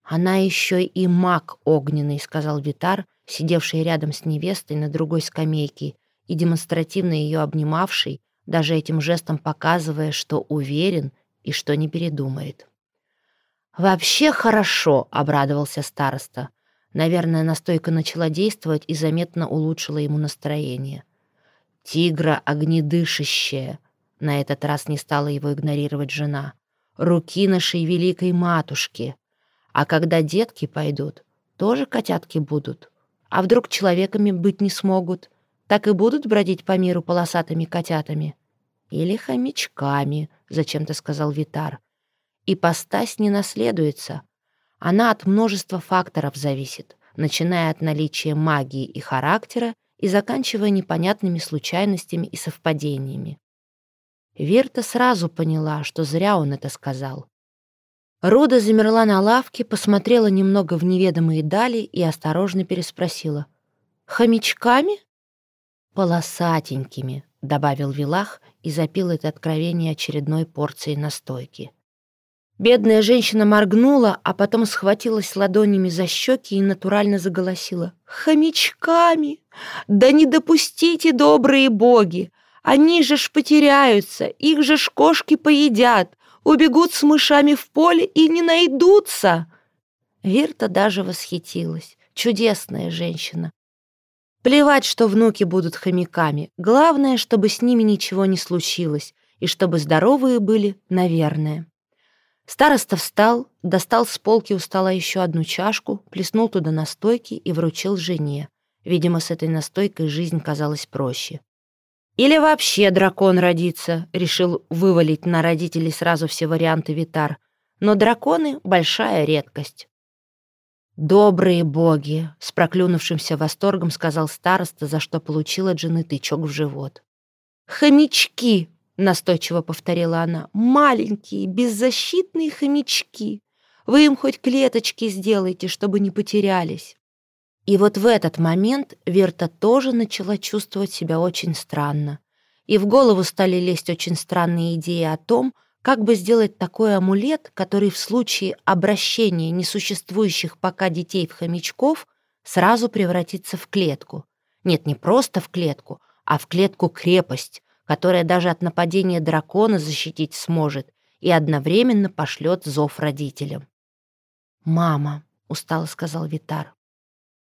«Она еще и маг огненный», — сказал Витар, сидевший рядом с невестой на другой скамейке и демонстративно ее обнимавший, даже этим жестом показывая, что уверен и что не передумает. «Вообще хорошо», — обрадовался староста. Наверное, настойка начала действовать и заметно улучшила ему настроение. «Тигра огнедышащая», — на этот раз не стала его игнорировать жена. «Руки нашей великой матушки. А когда детки пойдут, тоже котятки будут. А вдруг человеками быть не смогут, так и будут бродить по миру полосатыми котятами?» «Или хомячками», — зачем-то сказал Витар. «Ипостась не наследуется. Она от множества факторов зависит, начиная от наличия магии и характера и заканчивая непонятными случайностями и совпадениями. Верта сразу поняла, что зря он это сказал. Руда замерла на лавке, посмотрела немного в неведомые дали и осторожно переспросила. «Хомячками?» «Полосатенькими», — добавил Вилах и запил это откровение очередной порцией настойки. Бедная женщина моргнула, а потом схватилась ладонями за щеки и натурально заголосила. «Хомячками! Да не допустите, добрые боги! Они же ж потеряются, их же ж кошки поедят, убегут с мышами в поле и не найдутся!» Вирта даже восхитилась. Чудесная женщина. Плевать, что внуки будут хомяками. Главное, чтобы с ними ничего не случилось, и чтобы здоровые были, наверное. Староста встал, достал с полки у стола еще одну чашку, плеснул туда настойки и вручил жене. Видимо, с этой настойкой жизнь казалась проще. «Или вообще дракон родится», — решил вывалить на родителей сразу все варианты Витар. Но драконы — большая редкость. «Добрые боги!» — с проклюнувшимся восторгом сказал староста, за что получил от жены тычок в живот. «Хомячки!» — настойчиво повторила она. «Маленькие, беззащитные хомячки. Вы им хоть клеточки сделайте, чтобы не потерялись». И вот в этот момент Верта тоже начала чувствовать себя очень странно. И в голову стали лезть очень странные идеи о том, как бы сделать такой амулет, который в случае обращения несуществующих пока детей в хомячков сразу превратится в клетку. Нет, не просто в клетку, а в клетку-крепость, которая даже от нападения дракона защитить сможет и одновременно пошлет зов родителям. «Мама», — устало сказал Витар.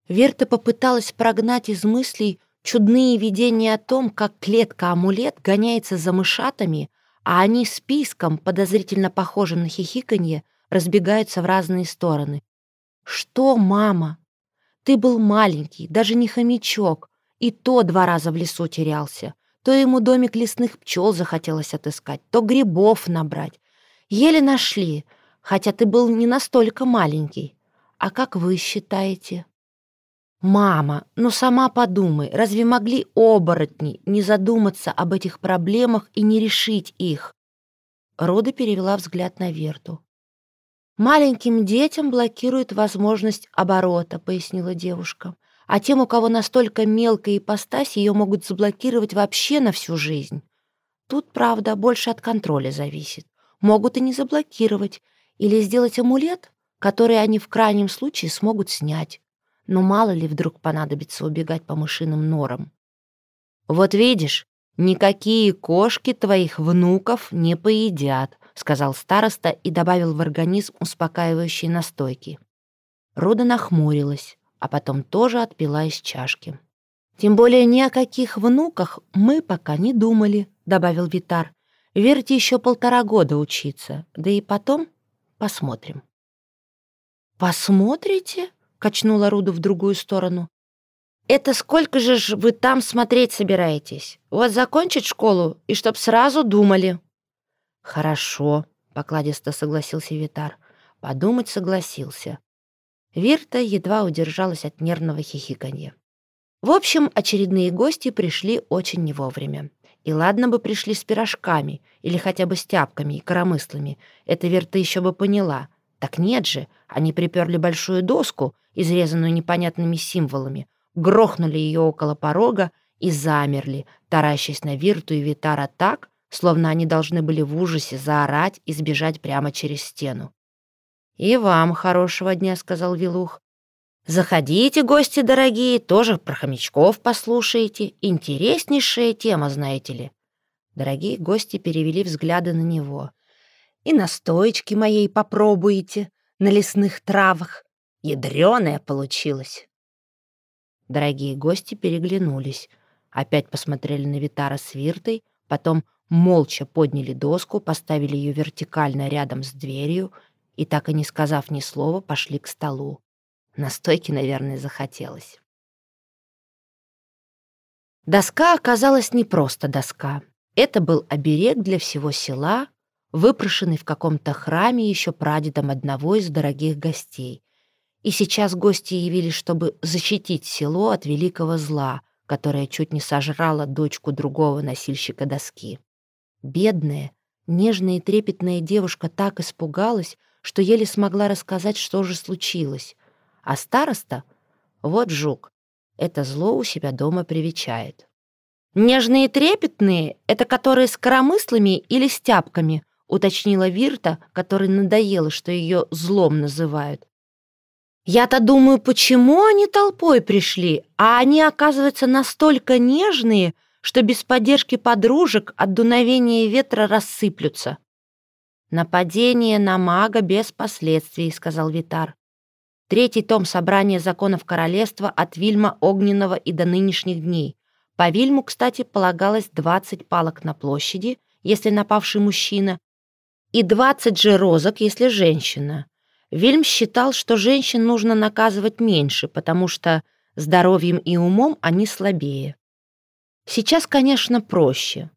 Верта попыталась прогнать из мыслей чудные видения о том, как клетка-амулет гоняется за мышатами, а они списком, подозрительно похожим на хихиканье, разбегаются в разные стороны. «Что, мама? Ты был маленький, даже не хомячок, и то два раза в лесу терялся. То ему домик лесных пчел захотелось отыскать, то грибов набрать. Еле нашли, хотя ты был не настолько маленький. А как вы считаете? «Мама, ну сама подумай, разве могли оборотни не задуматься об этих проблемах и не решить их?» Рода перевела взгляд на Верту. «Маленьким детям блокирует возможность оборота», — пояснила девушка а тем, у кого настолько мелкая ипостась, ее могут заблокировать вообще на всю жизнь. Тут, правда, больше от контроля зависит. Могут и не заблокировать, или сделать амулет, который они в крайнем случае смогут снять. Но мало ли вдруг понадобится убегать по мышиным норам. «Вот видишь, никакие кошки твоих внуков не поедят», сказал староста и добавил в организм успокаивающие настойки. Рода нахмурилась а потом тоже отпила из чашки. «Тем более ни о каких внуках мы пока не думали», — добавил Витар. «Верьте еще полтора года учиться, да и потом посмотрим». «Посмотрите?» — качнула Руду в другую сторону. «Это сколько же ж вы там смотреть собираетесь? Вот закончить школу, и чтоб сразу думали». «Хорошо», — покладисто согласился Витар. Подумать согласился. Вирта едва удержалась от нервного хихиканья. В общем, очередные гости пришли очень не вовремя. И ладно бы пришли с пирожками или хотя бы с тяпками и коромыслами, это Верта еще бы поняла. Так нет же, они приперли большую доску, изрезанную непонятными символами, грохнули ее около порога и замерли, таращась на Вирту и Витара так, словно они должны были в ужасе заорать и сбежать прямо через стену. «И вам хорошего дня», — сказал Вилух. «Заходите, гости дорогие, тоже про хомячков послушайте. Интереснейшая тема, знаете ли». Дорогие гости перевели взгляды на него. И настоечки моей попробуете на лесных травах. Ядрёная получилась. Дорогие гости переглянулись, опять посмотрели на Витара с Виртой, потом молча подняли доску, поставили ее вертикально рядом с дверью и, так и не сказав ни слова, пошли к столу. Настойки, наверное, захотелось. Доска оказалась не просто доска. Это был оберег для всего села, выпрошенный в каком-то храме еще прадедом одного из дорогих гостей. И сейчас гости явились, чтобы защитить село от великого зла, которое чуть не сожрало дочку другого носильщика доски. Бедная, нежная и трепетная девушка так испугалась, что еле смогла рассказать, что же случилось. А староста, вот жук, это зло у себя дома привечает. «Нежные и трепетные — это которые с коромыслами или с тяпками», уточнила Вирта, которой надоело, что ее злом называют. «Я-то думаю, почему они толпой пришли, а они, оказывается, настолько нежные, что без поддержки подружек от дуновения ветра рассыплются». «Нападение на мага без последствий», — сказал Витар. Третий том собрания законов королевства от Вильма Огненного и до нынешних дней. По Вильму, кстати, полагалось 20 палок на площади, если напавший мужчина, и 20 же розок, если женщина. Вильм считал, что женщин нужно наказывать меньше, потому что здоровьем и умом они слабее. Сейчас, конечно, проще.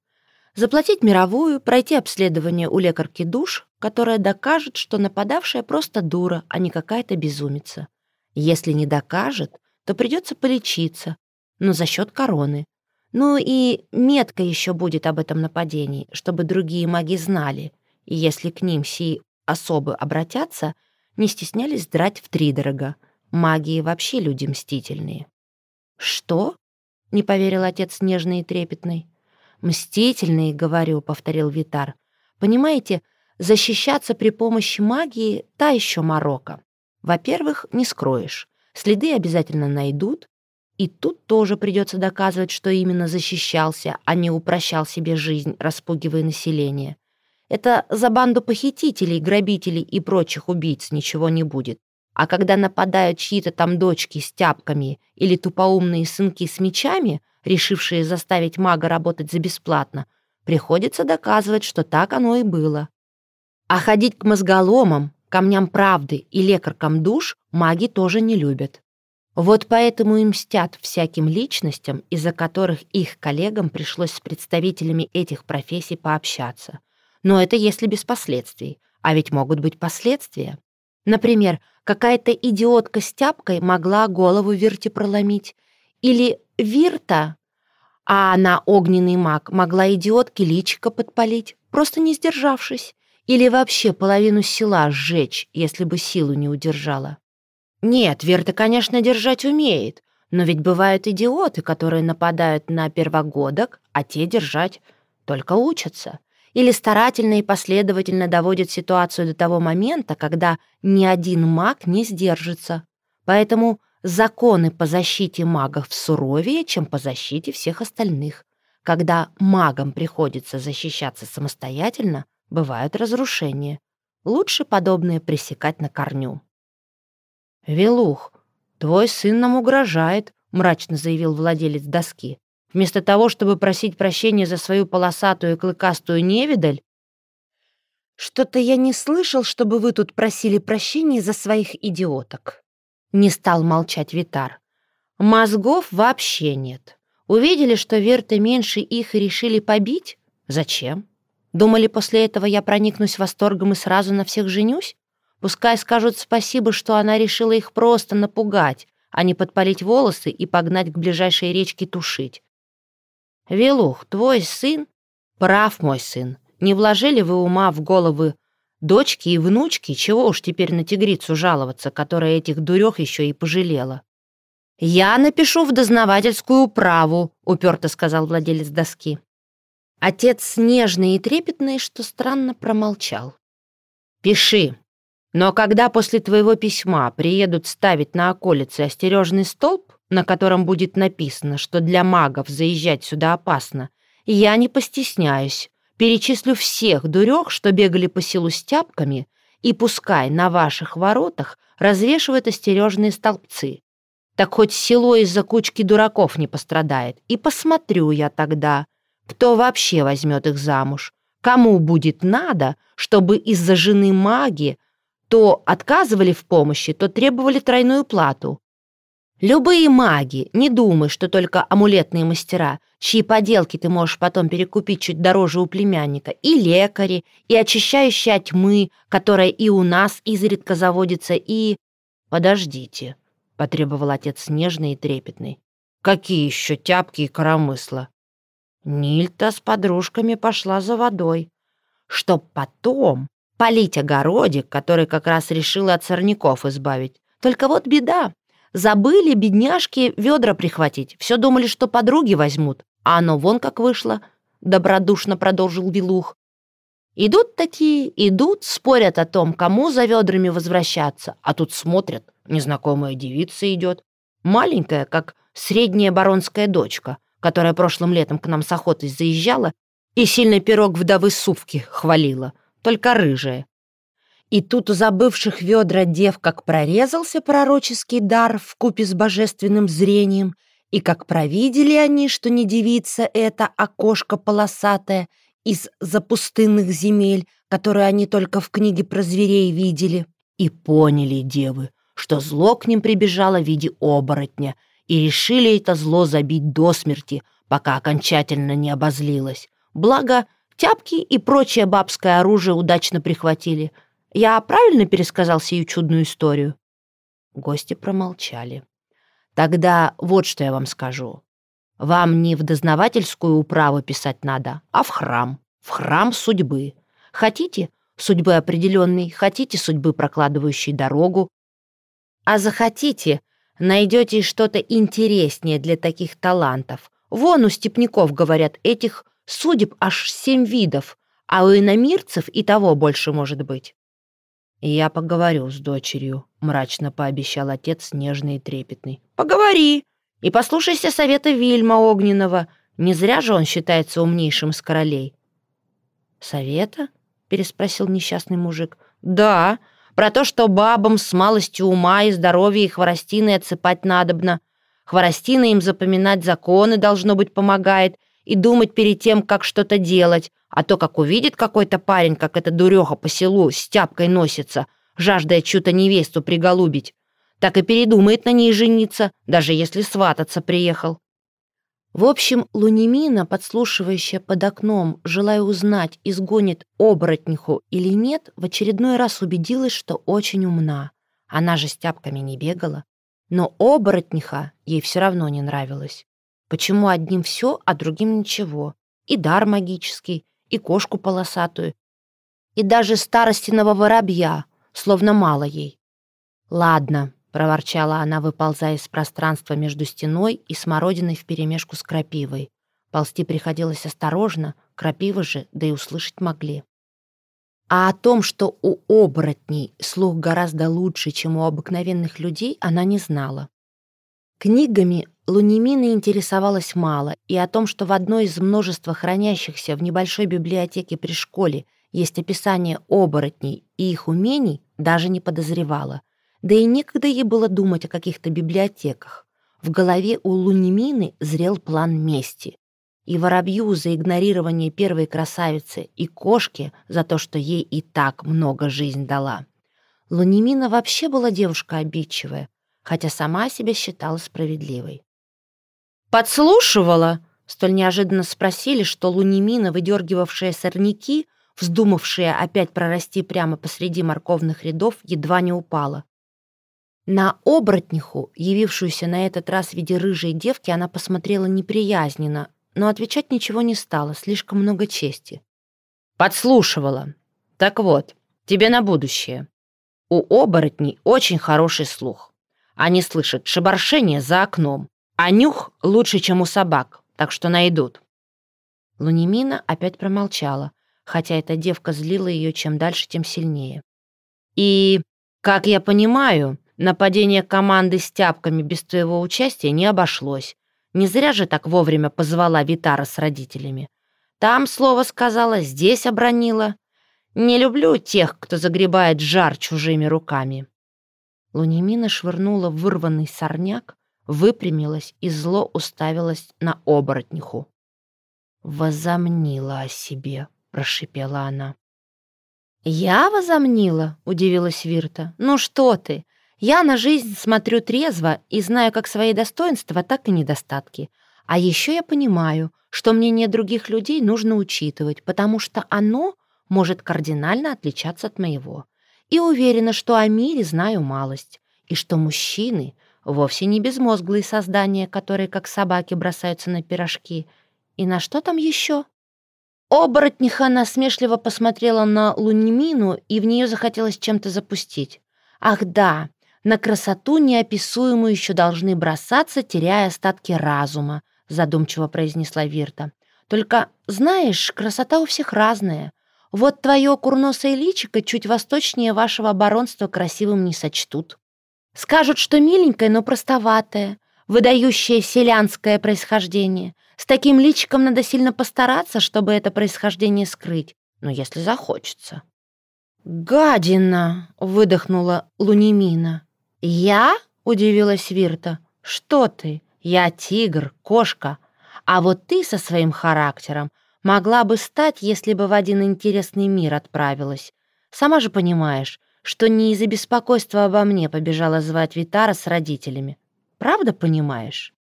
Заплатить мировую, пройти обследование у лекарки душ, которая докажет, что нападавшая просто дура, а не какая-то безумица. Если не докажет, то придется полечиться, но за счет короны. Ну и метка еще будет об этом нападении, чтобы другие маги знали, и если к ним сии особы обратятся, не стеснялись драть втридорога. Магии вообще люди мстительные. «Что?» — не поверил отец нежный и трепетный. «Мстительные, говорю», — повторил Витар. «Понимаете, защищаться при помощи магии — та еще морока. Во-первых, не скроешь. Следы обязательно найдут. И тут тоже придется доказывать, что именно защищался, а не упрощал себе жизнь, распугивая население. Это за банду похитителей, грабителей и прочих убийц ничего не будет. А когда нападают чьи-то там дочки с тяпками или тупоумные сынки с мечами, решившие заставить мага работать за бесплатно, приходится доказывать, что так оно и было. А ходить к мозголомам, камням правды и лекаркам душ маги тоже не любят. Вот поэтому и мстят всяким личностям, из-за которых их коллегам пришлось с представителями этих профессий пообщаться. Но это если без последствий. А ведь могут быть последствия. Например, какая-то идиотка с тяпкой могла голову Вирте проломить. Или Вирта а она, огненный маг, могла идиотке личико подпалить, просто не сдержавшись. Или вообще половину села сжечь, если бы силу не удержала. Нет, Верта, конечно, держать умеет, но ведь бывают идиоты, которые нападают на первогодок, а те держать только учатся. Или старательно и последовательно доводят ситуацию до того момента, когда ни один маг не сдержится. Поэтому законы по защите магов суровее, чем по защите всех остальных. Когда магам приходится защищаться самостоятельно, бывают разрушения. Лучше подобное пресекать на корню. «Велух, твой сын нам угрожает», — мрачно заявил владелец доски. «Вместо того, чтобы просить прощения за свою полосатую и клыкастую невидаль...» «Что-то я не слышал, чтобы вы тут просили прощения за своих идиоток», не стал молчать Витар. Мозгов вообще нет. Увидели, что Верты меньше их и решили побить? Зачем? Думали, после этого я проникнусь восторгом и сразу на всех женюсь? Пускай скажут спасибо, что она решила их просто напугать, а не подпалить волосы и погнать к ближайшей речке тушить. «Велух, твой сын?» «Прав, мой сын. Не вложили вы ума в головы Дочки и внучки, чего уж теперь на тигрицу жаловаться, которая этих дурех еще и пожалела. «Я напишу в дознавательскую управу», — уперто сказал владелец доски. Отец нежный и трепетный, что странно, промолчал. «Пиши. Но когда после твоего письма приедут ставить на околице остережный столб, на котором будет написано, что для магов заезжать сюда опасно, я не постесняюсь, перечислю всех дурёх, что бегали по селу с тяпками, и пускай на ваших воротах развешивают остережные столбцы. Так хоть село из-за кучки дураков не пострадает. И посмотрю я тогда, кто вообще возьмет их замуж, кому будет надо, чтобы из-за жены маги то отказывали в помощи, то требовали тройную плату. Любые маги, не думай, что только амулетные мастера, чьи поделки ты можешь потом перекупить чуть дороже у племянника, и лекари, и очищающие от тьмы, которая и у нас изредка заводится, и... «Подождите», — потребовал отец нежный и трепетный. «Какие еще тяпки и коромысла?» Нильта с подружками пошла за водой, чтоб потом полить огородик, который как раз решила от сорняков избавить. Только вот беда. Забыли бедняжки ведра прихватить. Все думали, что подруги возьмут. А оно вон как вышло, добродушно продолжил Вилух. Идут такие, идут, спорят о том, кому за ведрами возвращаться. А тут смотрят, незнакомая девица идет. Маленькая, как средняя баронская дочка — которая прошлым летом к нам с охотой заезжала и сильный пирог вдовы Сувки хвалила, только рыжая. И тут у забывших ведра дев как прорезался пророческий дар в купе с божественным зрением, и как провидели они, что не девица это, а кошка полосатая из запустынных земель, которую они только в книге про зверей видели, и поняли девы, что зло к ним прибежало в виде оборотня — и решили это зло забить до смерти, пока окончательно не обозлилось. Благо, тяпки и прочее бабское оружие удачно прихватили. Я правильно пересказал сию чудную историю?» Гости промолчали. «Тогда вот что я вам скажу. Вам не в дознавательскую управу писать надо, а в храм, в храм судьбы. Хотите судьбы определенной, хотите судьбы, прокладывающей дорогу, а захотите найдете что-то интереснее для таких талантов. Вон у степняков, говорят, этих судеб аж семь видов, а у иномирцев и того больше может быть. «Я поговорю с дочерью», — мрачно пообещал отец нежный и трепетный. «Поговори и послушайся совета Вильма Огненного. Не зря же он считается умнейшим из королей». «Совета?» — переспросил несчастный мужик. «Да, про то, что бабам с малостью ума и здоровья и хворостиной отсыпать надобно. Хворостина им запоминать законы, должно быть, помогает, и думать перед тем, как что-то делать. А то, как увидит какой-то парень, как эта дуреха по селу с тяпкой носится, жаждая чью-то невесту приголубить, так и передумает на ней жениться, даже если свататься приехал. В общем, Лунимина, подслушивающая под окном, желая узнать, изгонит оборотниху или нет, в очередной раз убедилась, что очень умна. Она же с тяпками не бегала. Но оборотниха ей все равно не нравилась. Почему одним все, а другим ничего? И дар магический, и кошку полосатую, и даже старостиного воробья, словно мало ей. Ладно, — проворчала она, выползая из пространства между стеной и смородиной вперемешку с крапивой. Ползти приходилось осторожно, крапивы же, да и услышать могли. А о том, что у оборотней слух гораздо лучше, чем у обыкновенных людей, она не знала. Книгами Лунимина интересовалась мало, и о том, что в одной из множества хранящихся в небольшой библиотеке при школе есть описание оборотней и их умений, даже не подозревала — да и некогда ей было думать о каких-то библиотеках. В голове у Лунимины зрел план мести. И воробью за игнорирование первой красавицы, и кошке за то, что ей и так много жизнь дала. Лунимина вообще была девушка обидчивая, хотя сама себя считала справедливой. «Подслушивала?» — столь неожиданно спросили, что Лунимина, выдергивавшая сорняки, вздумавшая опять прорасти прямо посреди морковных рядов, едва не упала. На оборотниху, явившуюся на этот раз в виде рыжей девки, она посмотрела неприязненно, но отвечать ничего не стала, слишком много чести. «Подслушивала. Так вот, тебе на будущее. У оборотней очень хороший слух. Они слышат шебаршение за окном, а нюх лучше, чем у собак, так что найдут». Лунимина опять промолчала, хотя эта девка злила ее чем дальше, тем сильнее. «И, как я понимаю, Нападение команды с тяпками без твоего участия не обошлось. Не зря же так вовремя позвала Витара с родителями. Там слово сказала, здесь обронила. Не люблю тех, кто загребает жар чужими руками». Лунимина швырнула вырванный сорняк, выпрямилась и зло уставилась на оборотниху. «Возомнила о себе», — прошипела она. «Я возомнила?» — удивилась Вирта. «Ну что ты? Я на жизнь смотрю трезво и знаю как свои достоинства, так и недостатки. А еще я понимаю, что мнение других людей нужно учитывать, потому что оно может кардинально отличаться от моего. И уверена, что о мире знаю малость, и что мужчины вовсе не безмозглые создания, которые как собаки бросаются на пирожки. И на что там еще? Оборотниха насмешливо посмотрела на Лунимину, и в нее захотелось чем-то запустить. Ах да, на красоту неописуемую еще должны бросаться, теряя остатки разума, задумчиво произнесла Вирта. Только, знаешь, красота у всех разная. Вот твое курносое личико чуть восточнее вашего баронства красивым не сочтут. Скажут, что миленькое, но простоватое, выдающее селянское происхождение. С таким личиком надо сильно постараться, чтобы это происхождение скрыть, но если захочется. «Гадина!» — выдохнула Лунимина. «Я?» — удивилась Вирта. «Что ты? Я тигр, кошка. А вот ты со своим характером могла бы стать, если бы в один интересный мир отправилась. Сама же понимаешь, что не из-за беспокойства обо мне побежала звать Витара с родителями. Правда понимаешь?»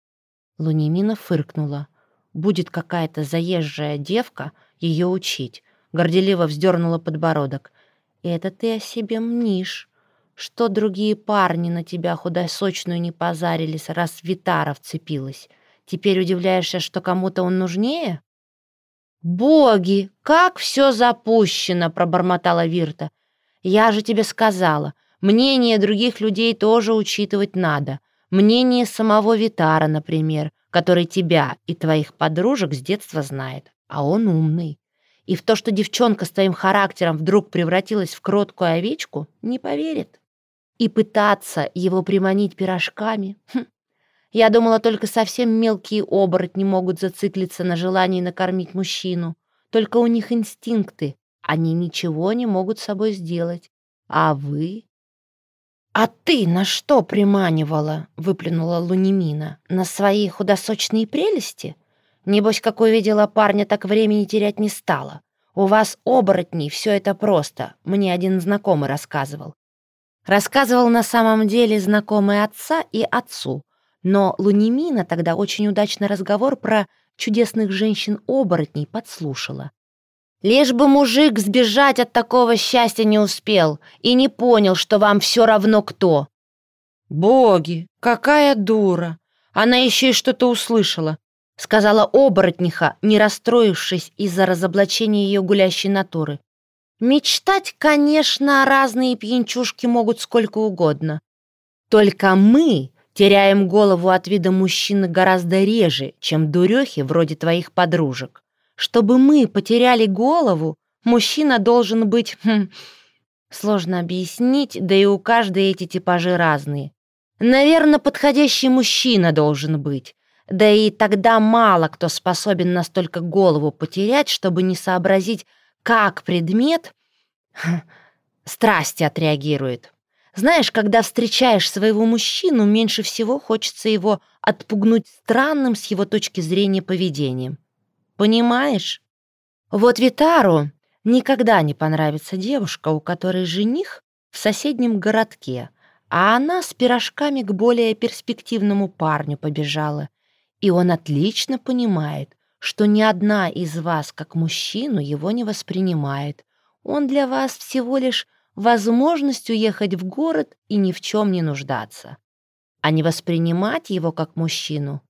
Лунимина фыркнула. «Будет какая-то заезжая девка ее учить». Горделиво вздернула подбородок. «Это ты о себе мнишь. Что другие парни на тебя худосочную не позарились, раз Витара вцепилась? Теперь удивляешься, что кому-то он нужнее?» «Боги, как все запущено!» — пробормотала Вирта. «Я же тебе сказала, мнение других людей тоже учитывать надо. Мнение самого Витара, например, который тебя и твоих подружек с детства знает. А он умный. И в то, что девчонка с твоим характером вдруг превратилась в кроткую овечку, не поверит и пытаться его приманить пирожками. Хм. Я думала, только совсем мелкие оборотни могут зациклиться на желании накормить мужчину. Только у них инстинкты. Они ничего не могут с собой сделать. А вы? «А ты на что приманивала?» — выплюнула Лунимина. «На свои худосочные прелести? Небось, как увидела парня, так времени терять не стала. У вас, оборотни, все это просто. Мне один знакомый рассказывал. Рассказывал на самом деле знакомый отца и отцу, но Лунимина тогда очень удачный разговор про чудесных женщин-оборотней подслушала. Лишь бы мужик сбежать от такого счастья не успел и не понял, что вам все равно кто. «Боги, какая дура! Она еще и что-то услышала», — сказала оборотниха, не расстроившись из-за разоблачения ее гулящей натуры. Мечтать, конечно, разные пьянчушки могут сколько угодно. Только мы теряем голову от вида мужчины гораздо реже, чем дурехи вроде твоих подружек. Чтобы мы потеряли голову, мужчина должен быть... Хм, сложно объяснить, да и у каждой эти типажи разные. Наверное, подходящий мужчина должен быть. Да и тогда мало кто способен настолько голову потерять, чтобы не сообразить, как предмет страсти отреагирует. Знаешь, когда встречаешь своего мужчину, меньше всего хочется его отпугнуть странным с его точки зрения поведением. Понимаешь? Вот Витару никогда не понравится девушка, у которой жених в соседнем городке, а она с пирожками к более перспективному парню побежала. И он отлично понимает, что ни одна из вас, как мужчину, его не воспринимает. Он для вас всего лишь возможность уехать в город и ни в чем не нуждаться. А не воспринимать его как мужчину?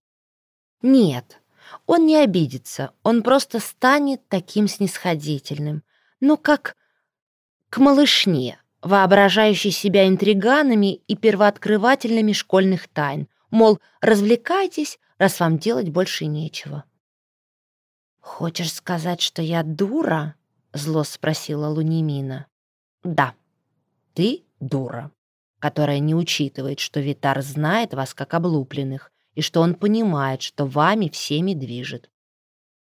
Нет, он не обидится, он просто станет таким снисходительным. Ну, как к малышне, воображающей себя интриганами и первооткрывательными школьных тайн. Мол, развлекайтесь, раз вам делать больше нечего. «Хочешь сказать, что я дура?» — зло спросила Лунимина. «Да, ты дура, которая не учитывает, что Витар знает вас как облупленных и что он понимает, что вами всеми движет».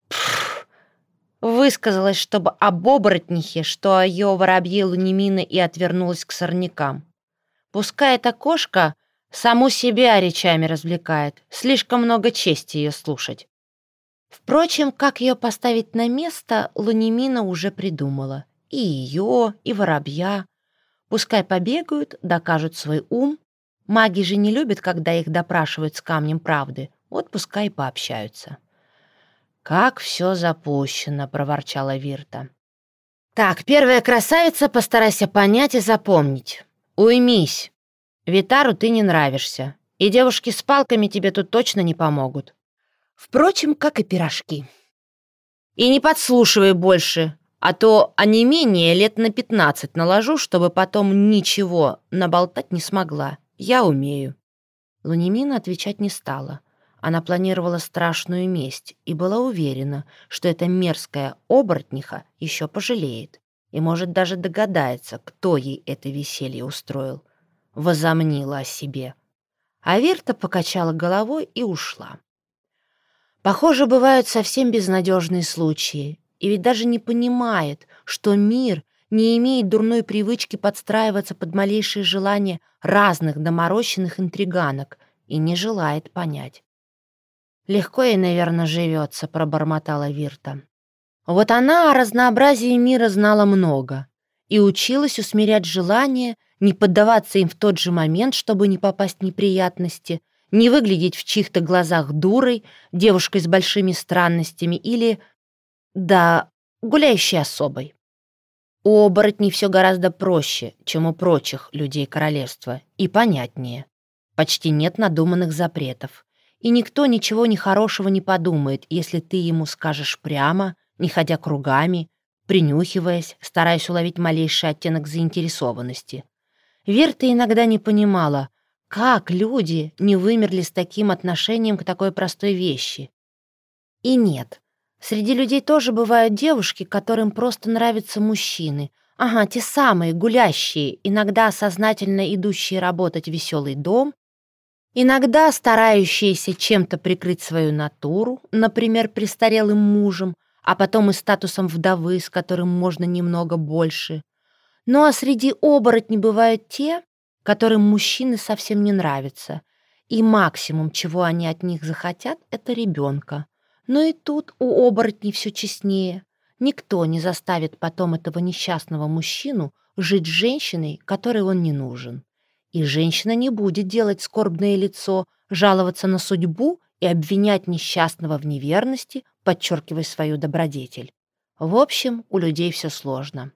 Пфф, Высказалась, чтобы об оборотнихе, что о ее воробье Лунимина и отвернулась к сорнякам. Пускай эта кошка саму себя речами развлекает, слишком много чести ее слушать. Впрочем, как ее поставить на место, Лунимина уже придумала. И ее, и воробья. Пускай побегают, докажут свой ум. Маги же не любят, когда их допрашивают с камнем правды. Вот пускай и пообщаются. «Как все запущено», — проворчала Вирта. «Так, первая красавица, постарайся понять и запомнить. Уймись. Витару ты не нравишься, и девушки с палками тебе тут точно не помогут. Впрочем, как и пирожки. И не подслушивай больше, а то онемение лет на пятнадцать наложу, чтобы потом ничего наболтать не смогла. Я умею». Лунимина отвечать не стала. Она планировала страшную месть и была уверена, что эта мерзкая оборотниха еще пожалеет и, может, даже догадается, кто ей это веселье устроил. Возомнила о себе. А Верта покачала головой и ушла. Похоже, бывают совсем безнадежные случаи, и ведь даже не понимает, что мир не имеет дурной привычки подстраиваться под малейшие желания разных доморощенных интриганок и не желает понять. «Легко ей, наверное, живется», — пробормотала Вирта. Вот она о разнообразии мира знала много и училась усмирять желания, не поддаваться им в тот же момент, чтобы не попасть в неприятности, не выглядеть в чьих-то глазах дурой, девушкой с большими странностями или, да, гуляющей особой. У оборотней все гораздо проще, чем у прочих людей королевства, и понятнее. Почти нет надуманных запретов и никто ничего нехорошего не подумает, если ты ему скажешь прямо, не ходя кругами, принюхиваясь, стараясь уловить малейший оттенок заинтересованности. Верта иногда не понимала, как люди не вымерли с таким отношением к такой простой вещи. И нет, среди людей тоже бывают девушки, которым просто нравятся мужчины. Ага, те самые, гулящие, иногда сознательно идущие работать в веселый дом Иногда старающиеся чем-то прикрыть свою натуру, например, престарелым мужем, а потом и статусом вдовы, с которым можно немного больше. Ну а среди оборотней бывают те, которым мужчины совсем не нравятся, и максимум, чего они от них захотят, это ребенка. Но и тут у оборотней все честнее. Никто не заставит потом этого несчастного мужчину жить с женщиной, которой он не нужен. И женщина не будет делать скорбное лицо, жаловаться на судьбу и обвинять несчастного в неверности, подчеркивая свою добродетель. В общем, у людей все сложно.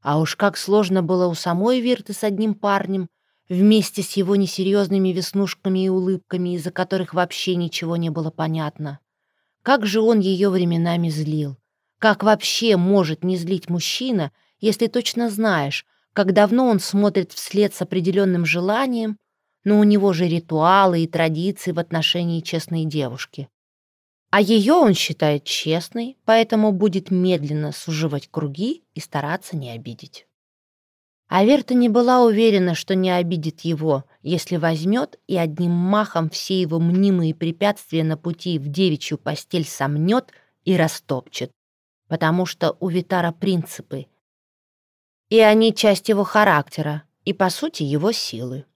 А уж как сложно было у самой Вирты с одним парнем, вместе с его несерьезными веснушками и улыбками, из-за которых вообще ничего не было понятно. Как же он ее временами злил. Как вообще может не злить мужчина, если точно знаешь, как давно он смотрит вслед с определенным желанием, но у него же ритуалы и традиции в отношении честной девушки. А ее он считает честной, поэтому будет медленно суживать круги и стараться не обидеть. А Верта не была уверена, что не обидит его, если возьмет и одним махом все его мнимые препятствия на пути в девичью постель сомнет и растопчет, потому что у Витара принципы, и они часть его характера и, по сути, его силы.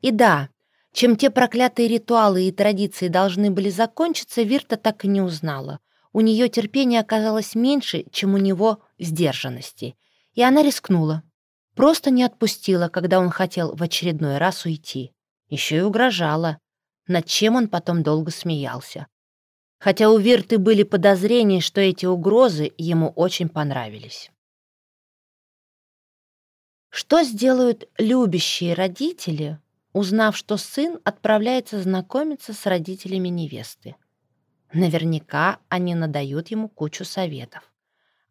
И да, чем те проклятые ритуалы и традиции должны были закончиться, Вирта так и не узнала. У нее терпения оказалось меньше, чем у него сдержанности. И она рискнула. Просто не отпустила, когда он хотел в очередной раз уйти. Еще и угрожала, над чем он потом долго смеялся. Хотя у Вирты были подозрения, что эти угрозы ему очень понравились. Что сделают любящие родители, узнав, что сын отправляется знакомиться с родителями невесты? Наверняка они надают ему кучу советов.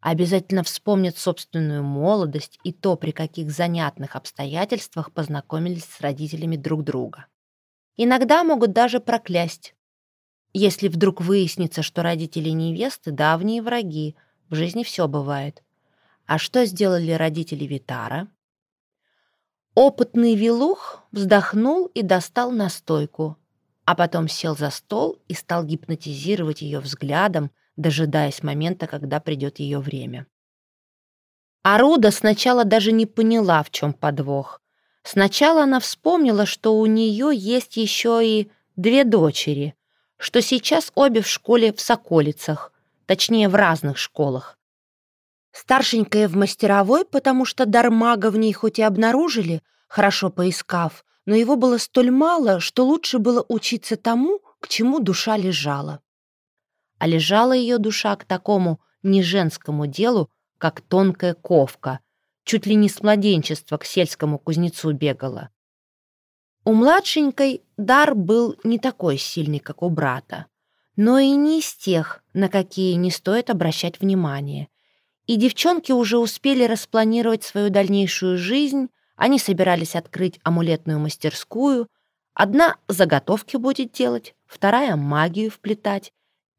Обязательно вспомнят собственную молодость и то, при каких занятных обстоятельствах познакомились с родителями друг друга. Иногда могут даже проклясть. Если вдруг выяснится, что родители невесты — давние враги, в жизни все бывает. А что сделали родители Витара? Опытный Вилух вздохнул и достал настойку, а потом сел за стол и стал гипнотизировать ее взглядом, дожидаясь момента, когда придет ее время. Аруда сначала даже не поняла, в чем подвох. Сначала она вспомнила, что у нее есть еще и две дочери, что сейчас обе в школе в Соколицах, точнее, в разных школах. Старшенькая в мастеровой, потому что дар мага в ней хоть и обнаружили, хорошо поискав, но его было столь мало, что лучше было учиться тому, к чему душа лежала. А лежала ее душа к такому не женскому делу, как тонкая ковка, чуть ли не с младенчества к сельскому кузнецу бегала. У младшенькой дар был не такой сильный, как у брата, но и не из тех, на какие не стоит обращать внимание. И девчонки уже успели распланировать свою дальнейшую жизнь, они собирались открыть амулетную мастерскую, одна заготовки будет делать, вторая магию вплетать,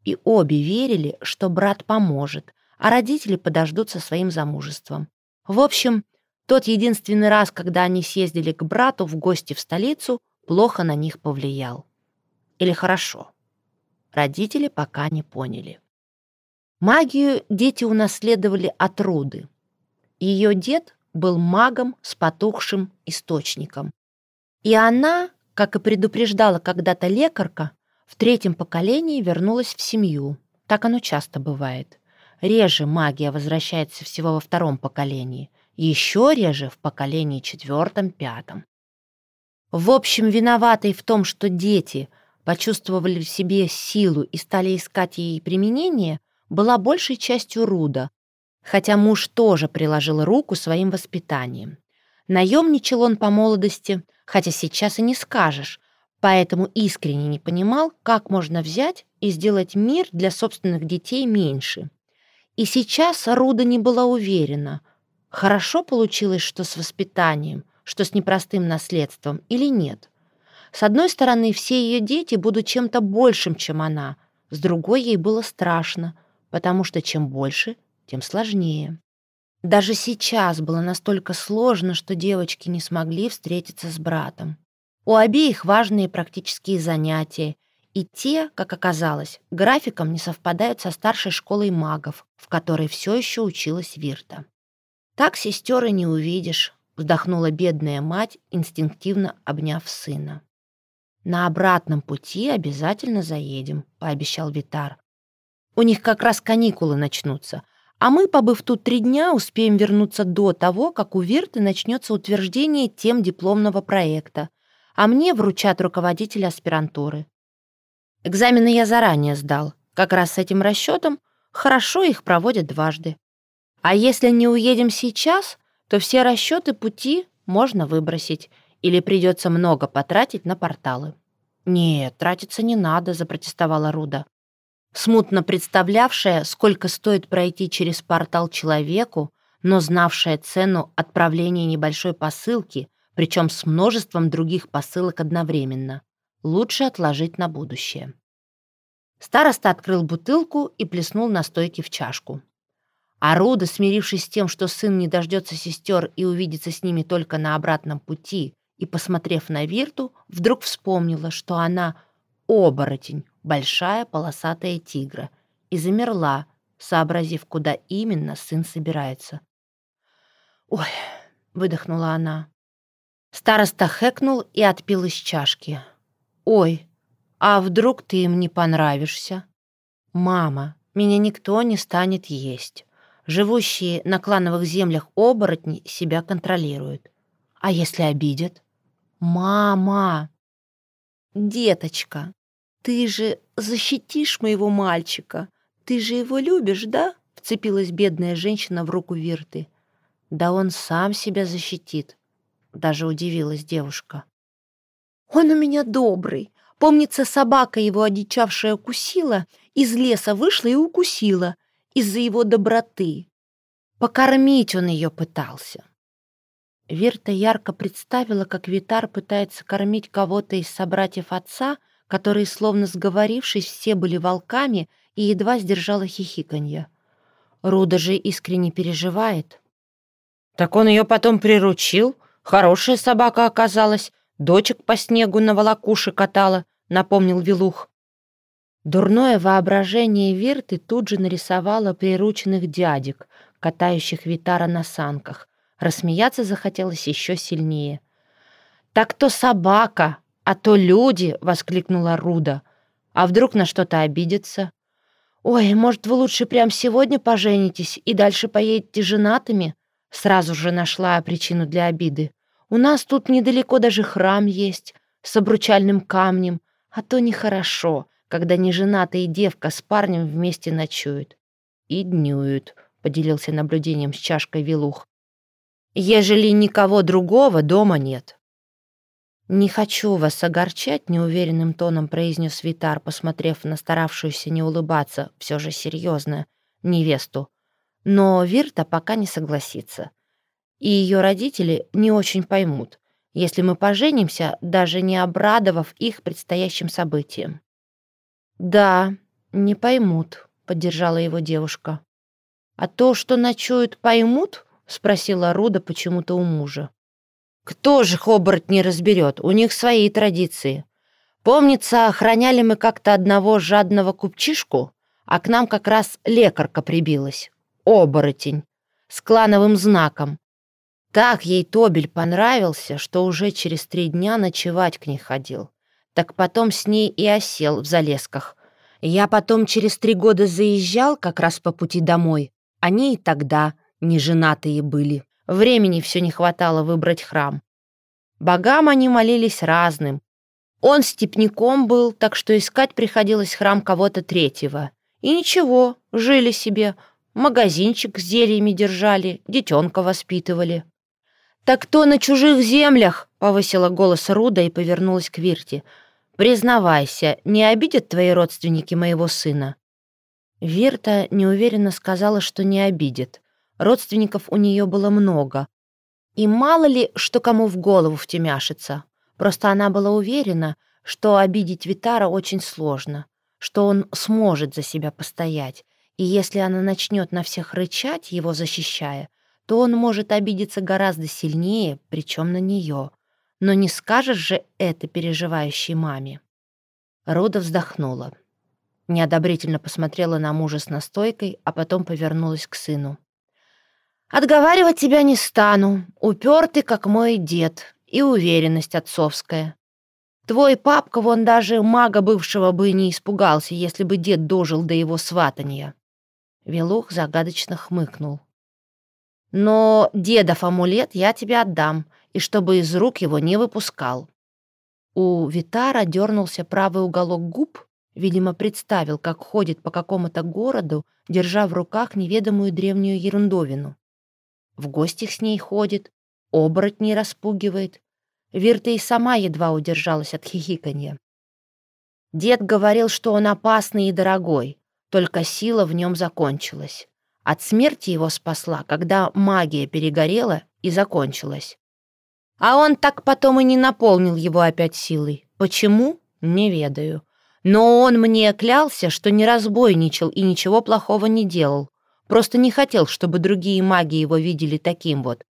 и обе верили, что брат поможет, а родители подождут со своим замужеством. В общем, тот единственный раз, когда они съездили к брату в гости в столицу, плохо на них повлиял. Или хорошо. Родители пока не поняли. Магию дети унаследовали от Руды. Ее дед был магом с потухшим источником. И она, как и предупреждала когда-то лекарка, в третьем поколении вернулась в семью. Так оно часто бывает. Реже магия возвращается всего во втором поколении, еще реже в поколении четвертом-пятом. В общем, виноватой в том, что дети почувствовали в себе силу и стали искать ей применение, была большей частью Руда, хотя муж тоже приложил руку своим воспитанием. Наемничал он по молодости, хотя сейчас и не скажешь, поэтому искренне не понимал, как можно взять и сделать мир для собственных детей меньше. И сейчас Руда не была уверена, хорошо получилось что с воспитанием, что с непростым наследством или нет. С одной стороны, все ее дети будут чем-то большим, чем она, с другой ей было страшно, потому что чем больше, тем сложнее. Даже сейчас было настолько сложно, что девочки не смогли встретиться с братом. У обеих важные практические занятия, и те, как оказалось, графиком не совпадают со старшей школой магов, в которой все еще училась Вирта. «Так сестер и не увидишь», — вздохнула бедная мать, инстинктивно обняв сына. «На обратном пути обязательно заедем», — пообещал Витар. «У них как раз каникулы начнутся, а мы, побыв тут три дня, успеем вернуться до того, как у Вирты начнется утверждение тем дипломного проекта, а мне вручат руководитель аспирантуры. Экзамены я заранее сдал. Как раз с этим расчетом хорошо их проводят дважды. А если не уедем сейчас, то все расчеты пути можно выбросить или придется много потратить на порталы. «Нет, тратиться не надо», — запротестовала Руда смутно представлявшая, сколько стоит пройти через портал человеку, но знавшая цену отправления небольшой посылки, причем с множеством других посылок одновременно. Лучше отложить на будущее. Староста открыл бутылку и плеснул настойки в чашку. А Руда, смирившись с тем, что сын не дождется сестер и увидится с ними только на обратном пути, и, посмотрев на Вирту, вдруг вспомнила, что она оборотень, большая полосатая тигра, и замерла, сообразив, куда именно сын собирается. «Ой!» — выдохнула она. Староста хэкнул и отпил из чашки. «Ой, а вдруг ты им не понравишься?» «Мама, меня никто не станет есть. Живущие на клановых землях оборотни себя контролируют. А если обидят?» «Мама!» «Деточка, «Ты же защитишь моего мальчика? Ты же его любишь, да?» — вцепилась бедная женщина в руку Вирты. «Да он сам себя защитит», — даже удивилась девушка. «Он у меня добрый. Помнится, собака его одичавшая укусила, из леса вышла и укусила из-за его доброты. Покормить он ее пытался». Вирта ярко представила, как Витар пытается кормить кого-то из собратьев отца, которые, словно сговорившись, все были волками и едва сдержала хихиканье. Руда же искренне переживает. «Так он ее потом приручил. Хорошая собака оказалась. Дочек по снегу на волокуши катала», — напомнил Вилух. Дурное воображение Вирты тут же нарисовало прирученных дядек, катающих Витара на санках. Рассмеяться захотелось еще сильнее. «Так то собака, а то люди!» — воскликнула Руда. «А вдруг на что-то обидится?» «Ой, может, вы лучше прямо сегодня поженитесь и дальше поедете женатыми?» Сразу же нашла причину для обиды. «У нас тут недалеко даже храм есть с обручальным камнем, а то нехорошо, когда неженатая девка с парнем вместе ночуют». «И днюют», — поделился наблюдением с чашкой Вилух. «Ежели никого другого дома нет». «Не хочу вас огорчать», — неуверенным тоном произнес Витар, посмотрев на старавшуюся не улыбаться, все же серьезно, невесту. Но Вирта пока не согласится. И ее родители не очень поймут, если мы поженимся, даже не обрадовав их предстоящим событиям. «Да, не поймут», — поддержала его девушка. «А то, что ночуют, поймут?» — спросила Руда почему-то у мужа. «Кто же их не разберет? У них свои традиции. Помнится, охраняли мы как-то одного жадного купчишку, а к нам как раз лекарка прибилась. Оборотень. С клановым знаком. Так ей Тобель понравился, что уже через три дня ночевать к ней ходил. Так потом с ней и осел в Залесках. Я потом через три года заезжал как раз по пути домой. Они и тогда неженатые были. Времени все не хватало выбрать храм. Богам они молились разным. Он степняком был, так что искать приходилось храм кого-то третьего. И ничего, жили себе, магазинчик с зельями держали, детенка воспитывали. «Так кто на чужих землях?» — повысила голос Руда и повернулась к Вирте. «Признавайся, не обидят твои родственники моего сына?» Вирта неуверенно сказала, что не обидит. Родственников у нее было много. И мало ли, что кому в голову втемяшится. Просто она была уверена, что обидеть Витара очень сложно, что он сможет за себя постоять. И если она начнет на всех рычать, его защищая, то он может обидеться гораздо сильнее, причем на нее. Но не скажешь же это переживающей маме. Руда вздохнула. Неодобрительно посмотрела на мужа с настойкой, а потом повернулась к сыну. «Отговаривать тебя не стану. Упертый, как мой дед, и уверенность отцовская. Твой папка вон даже мага бывшего бы не испугался, если бы дед дожил до его сватания». Велух загадочно хмыкнул. Но дедов амулет я тебе отдам, и чтобы из рук его не выпускал». У Витара дернулся правый уголок губ, видимо, представил, как ходит по какому-то городу, держа в руках неведомую древнюю ерундовину. В гостях с ней ходит, оборотней распугивает. Вирта и сама едва удержалась от хихиканья. Дед говорил, что он опасный и дорогой, только сила в нем закончилась. От смерти его спасла, когда магия перегорела и закончилась. А он так потом и не наполнил его опять силой. Почему? Не ведаю. Но он мне клялся, что не разбойничал и ничего плохого не делал. Просто не хотел, чтобы другие маги его видели таким вот.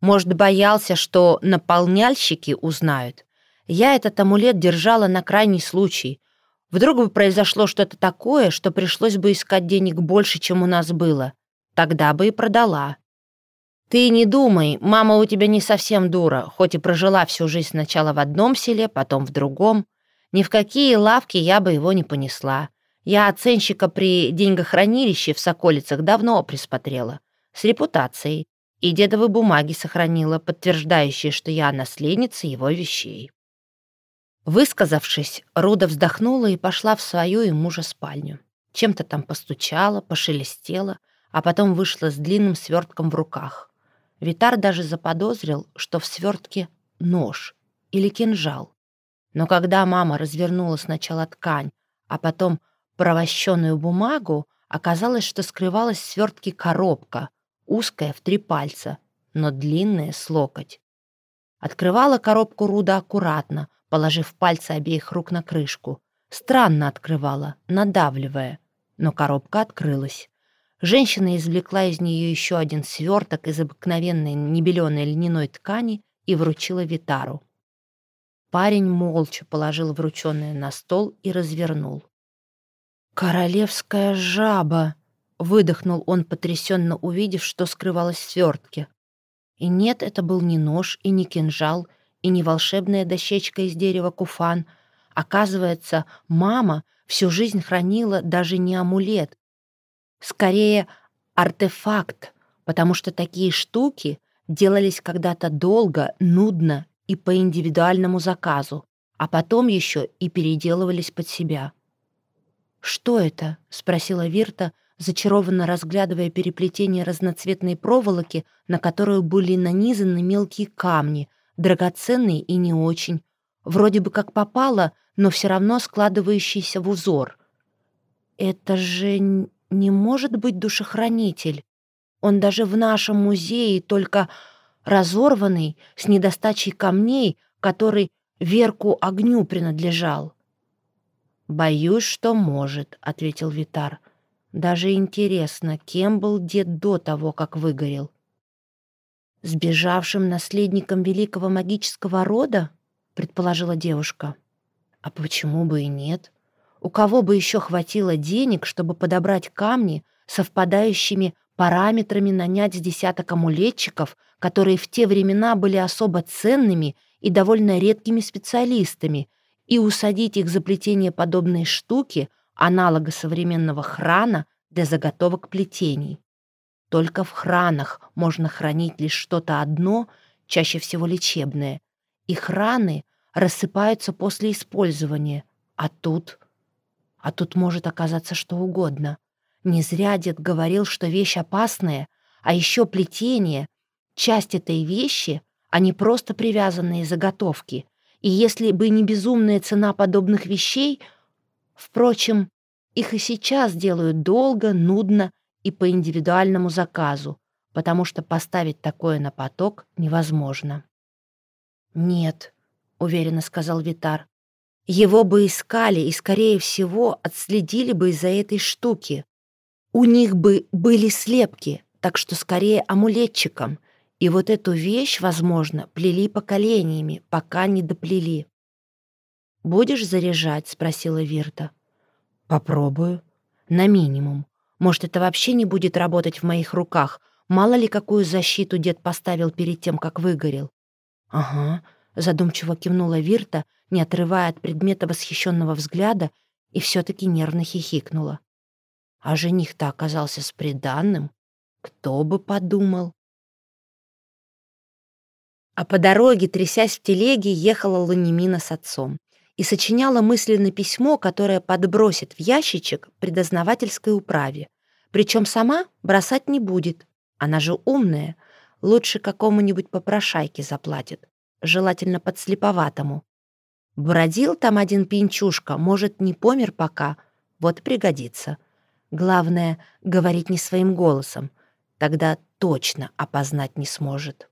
Может, боялся, что наполняльщики узнают. Я этот амулет держала на крайний случай, Вдруг бы произошло что-то такое, что пришлось бы искать денег больше, чем у нас было. Тогда бы и продала. Ты не думай, мама у тебя не совсем дура, хоть и прожила всю жизнь сначала в одном селе, потом в другом. Ни в какие лавки я бы его не понесла. Я оценщика при деньгохранилище в Соколицах давно присмотрела. С репутацией. И дедовы бумаги сохранила, подтверждающие, что я наследница его вещей. Высказавшись, Руда вздохнула и пошла в свою и мужа спальню. Чем-то там постучала, пошелестела, а потом вышла с длинным свертком в руках. Витар даже заподозрил, что в свертке нож или кинжал. Но когда мама развернула сначала ткань, а потом провощенную бумагу, оказалось, что скрывалась в свертке коробка, узкая в три пальца, но длинная с локоть. Открывала коробку Руда аккуратно, положив пальцы обеих рук на крышку. Странно открывала, надавливая, но коробка открылась. Женщина извлекла из нее еще один сверток из обыкновенной небеленой льняной ткани и вручила Витару. Парень молча положил врученное на стол и развернул. «Королевская жаба!» — выдохнул он, потрясенно увидев, что скрывалось в свертке. И нет, это был не нож и не кинжал, и не волшебная дощечка из дерева куфан. Оказывается, мама всю жизнь хранила даже не амулет. Скорее, артефакт, потому что такие штуки делались когда-то долго, нудно и по индивидуальному заказу, а потом еще и переделывались под себя. «Что это?» — спросила Вирта, зачарованно разглядывая переплетение разноцветной проволоки, на которую были нанизаны мелкие камни, драгоценные и не очень, вроде бы как попало, но все равно складывающиеся в узор. «Это же не может быть душехранитель. Он даже в нашем музее только разорванный, с недостачей камней, который Верку огню принадлежал». «Боюсь, что может», — ответил Витар. «Даже интересно, кем был дед до того, как выгорел?» «Сбежавшим наследником великого магического рода?» — предположила девушка. «А почему бы и нет? У кого бы еще хватило денег, чтобы подобрать камни, совпадающими параметрами нанять с десяток амулетчиков, которые в те времена были особо ценными и довольно редкими специалистами, и усадить их за плетение подобной штуки, аналога современного храна для заготовок плетений. Только в хранах можно хранить лишь что-то одно, чаще всего лечебное, и храны рассыпаются после использования, а тут... А тут может оказаться что угодно. Не зря дед говорил, что вещь опасная, а еще плетение — часть этой вещи, а не просто привязанные заготовки — и если бы не безумная цена подобных вещей, впрочем, их и сейчас делают долго, нудно и по индивидуальному заказу, потому что поставить такое на поток невозможно. «Нет», — уверенно сказал Витар, — «его бы искали и, скорее всего, отследили бы из-за этой штуки. У них бы были слепки, так что скорее амулетчикам, и вот эту вещь, возможно, плели поколениями, пока не доплели. «Будешь заряжать?» — спросила Вирта. «Попробую. На минимум. Может, это вообще не будет работать в моих руках. Мало ли, какую защиту дед поставил перед тем, как выгорел». «Ага», — задумчиво кивнула Вирта, не отрывая от предмета восхищенного взгляда, и все таки нервно хихикнула. А жених-то оказался с приданным. Кто бы подумал? А по дороге, трясясь в телеге, ехала Лунимина с отцом и сочиняла мысленно письмо, которое подбросит в ящичек при дознавательской управе. Причем сама бросать не будет. Она же умная. Лучше какому-нибудь попрошайке заплатит. Желательно подслеповатому. Бродил там один пинчушка, может, не помер пока. Вот пригодится. Главное — говорить не своим голосом. Тогда точно опознать не сможет.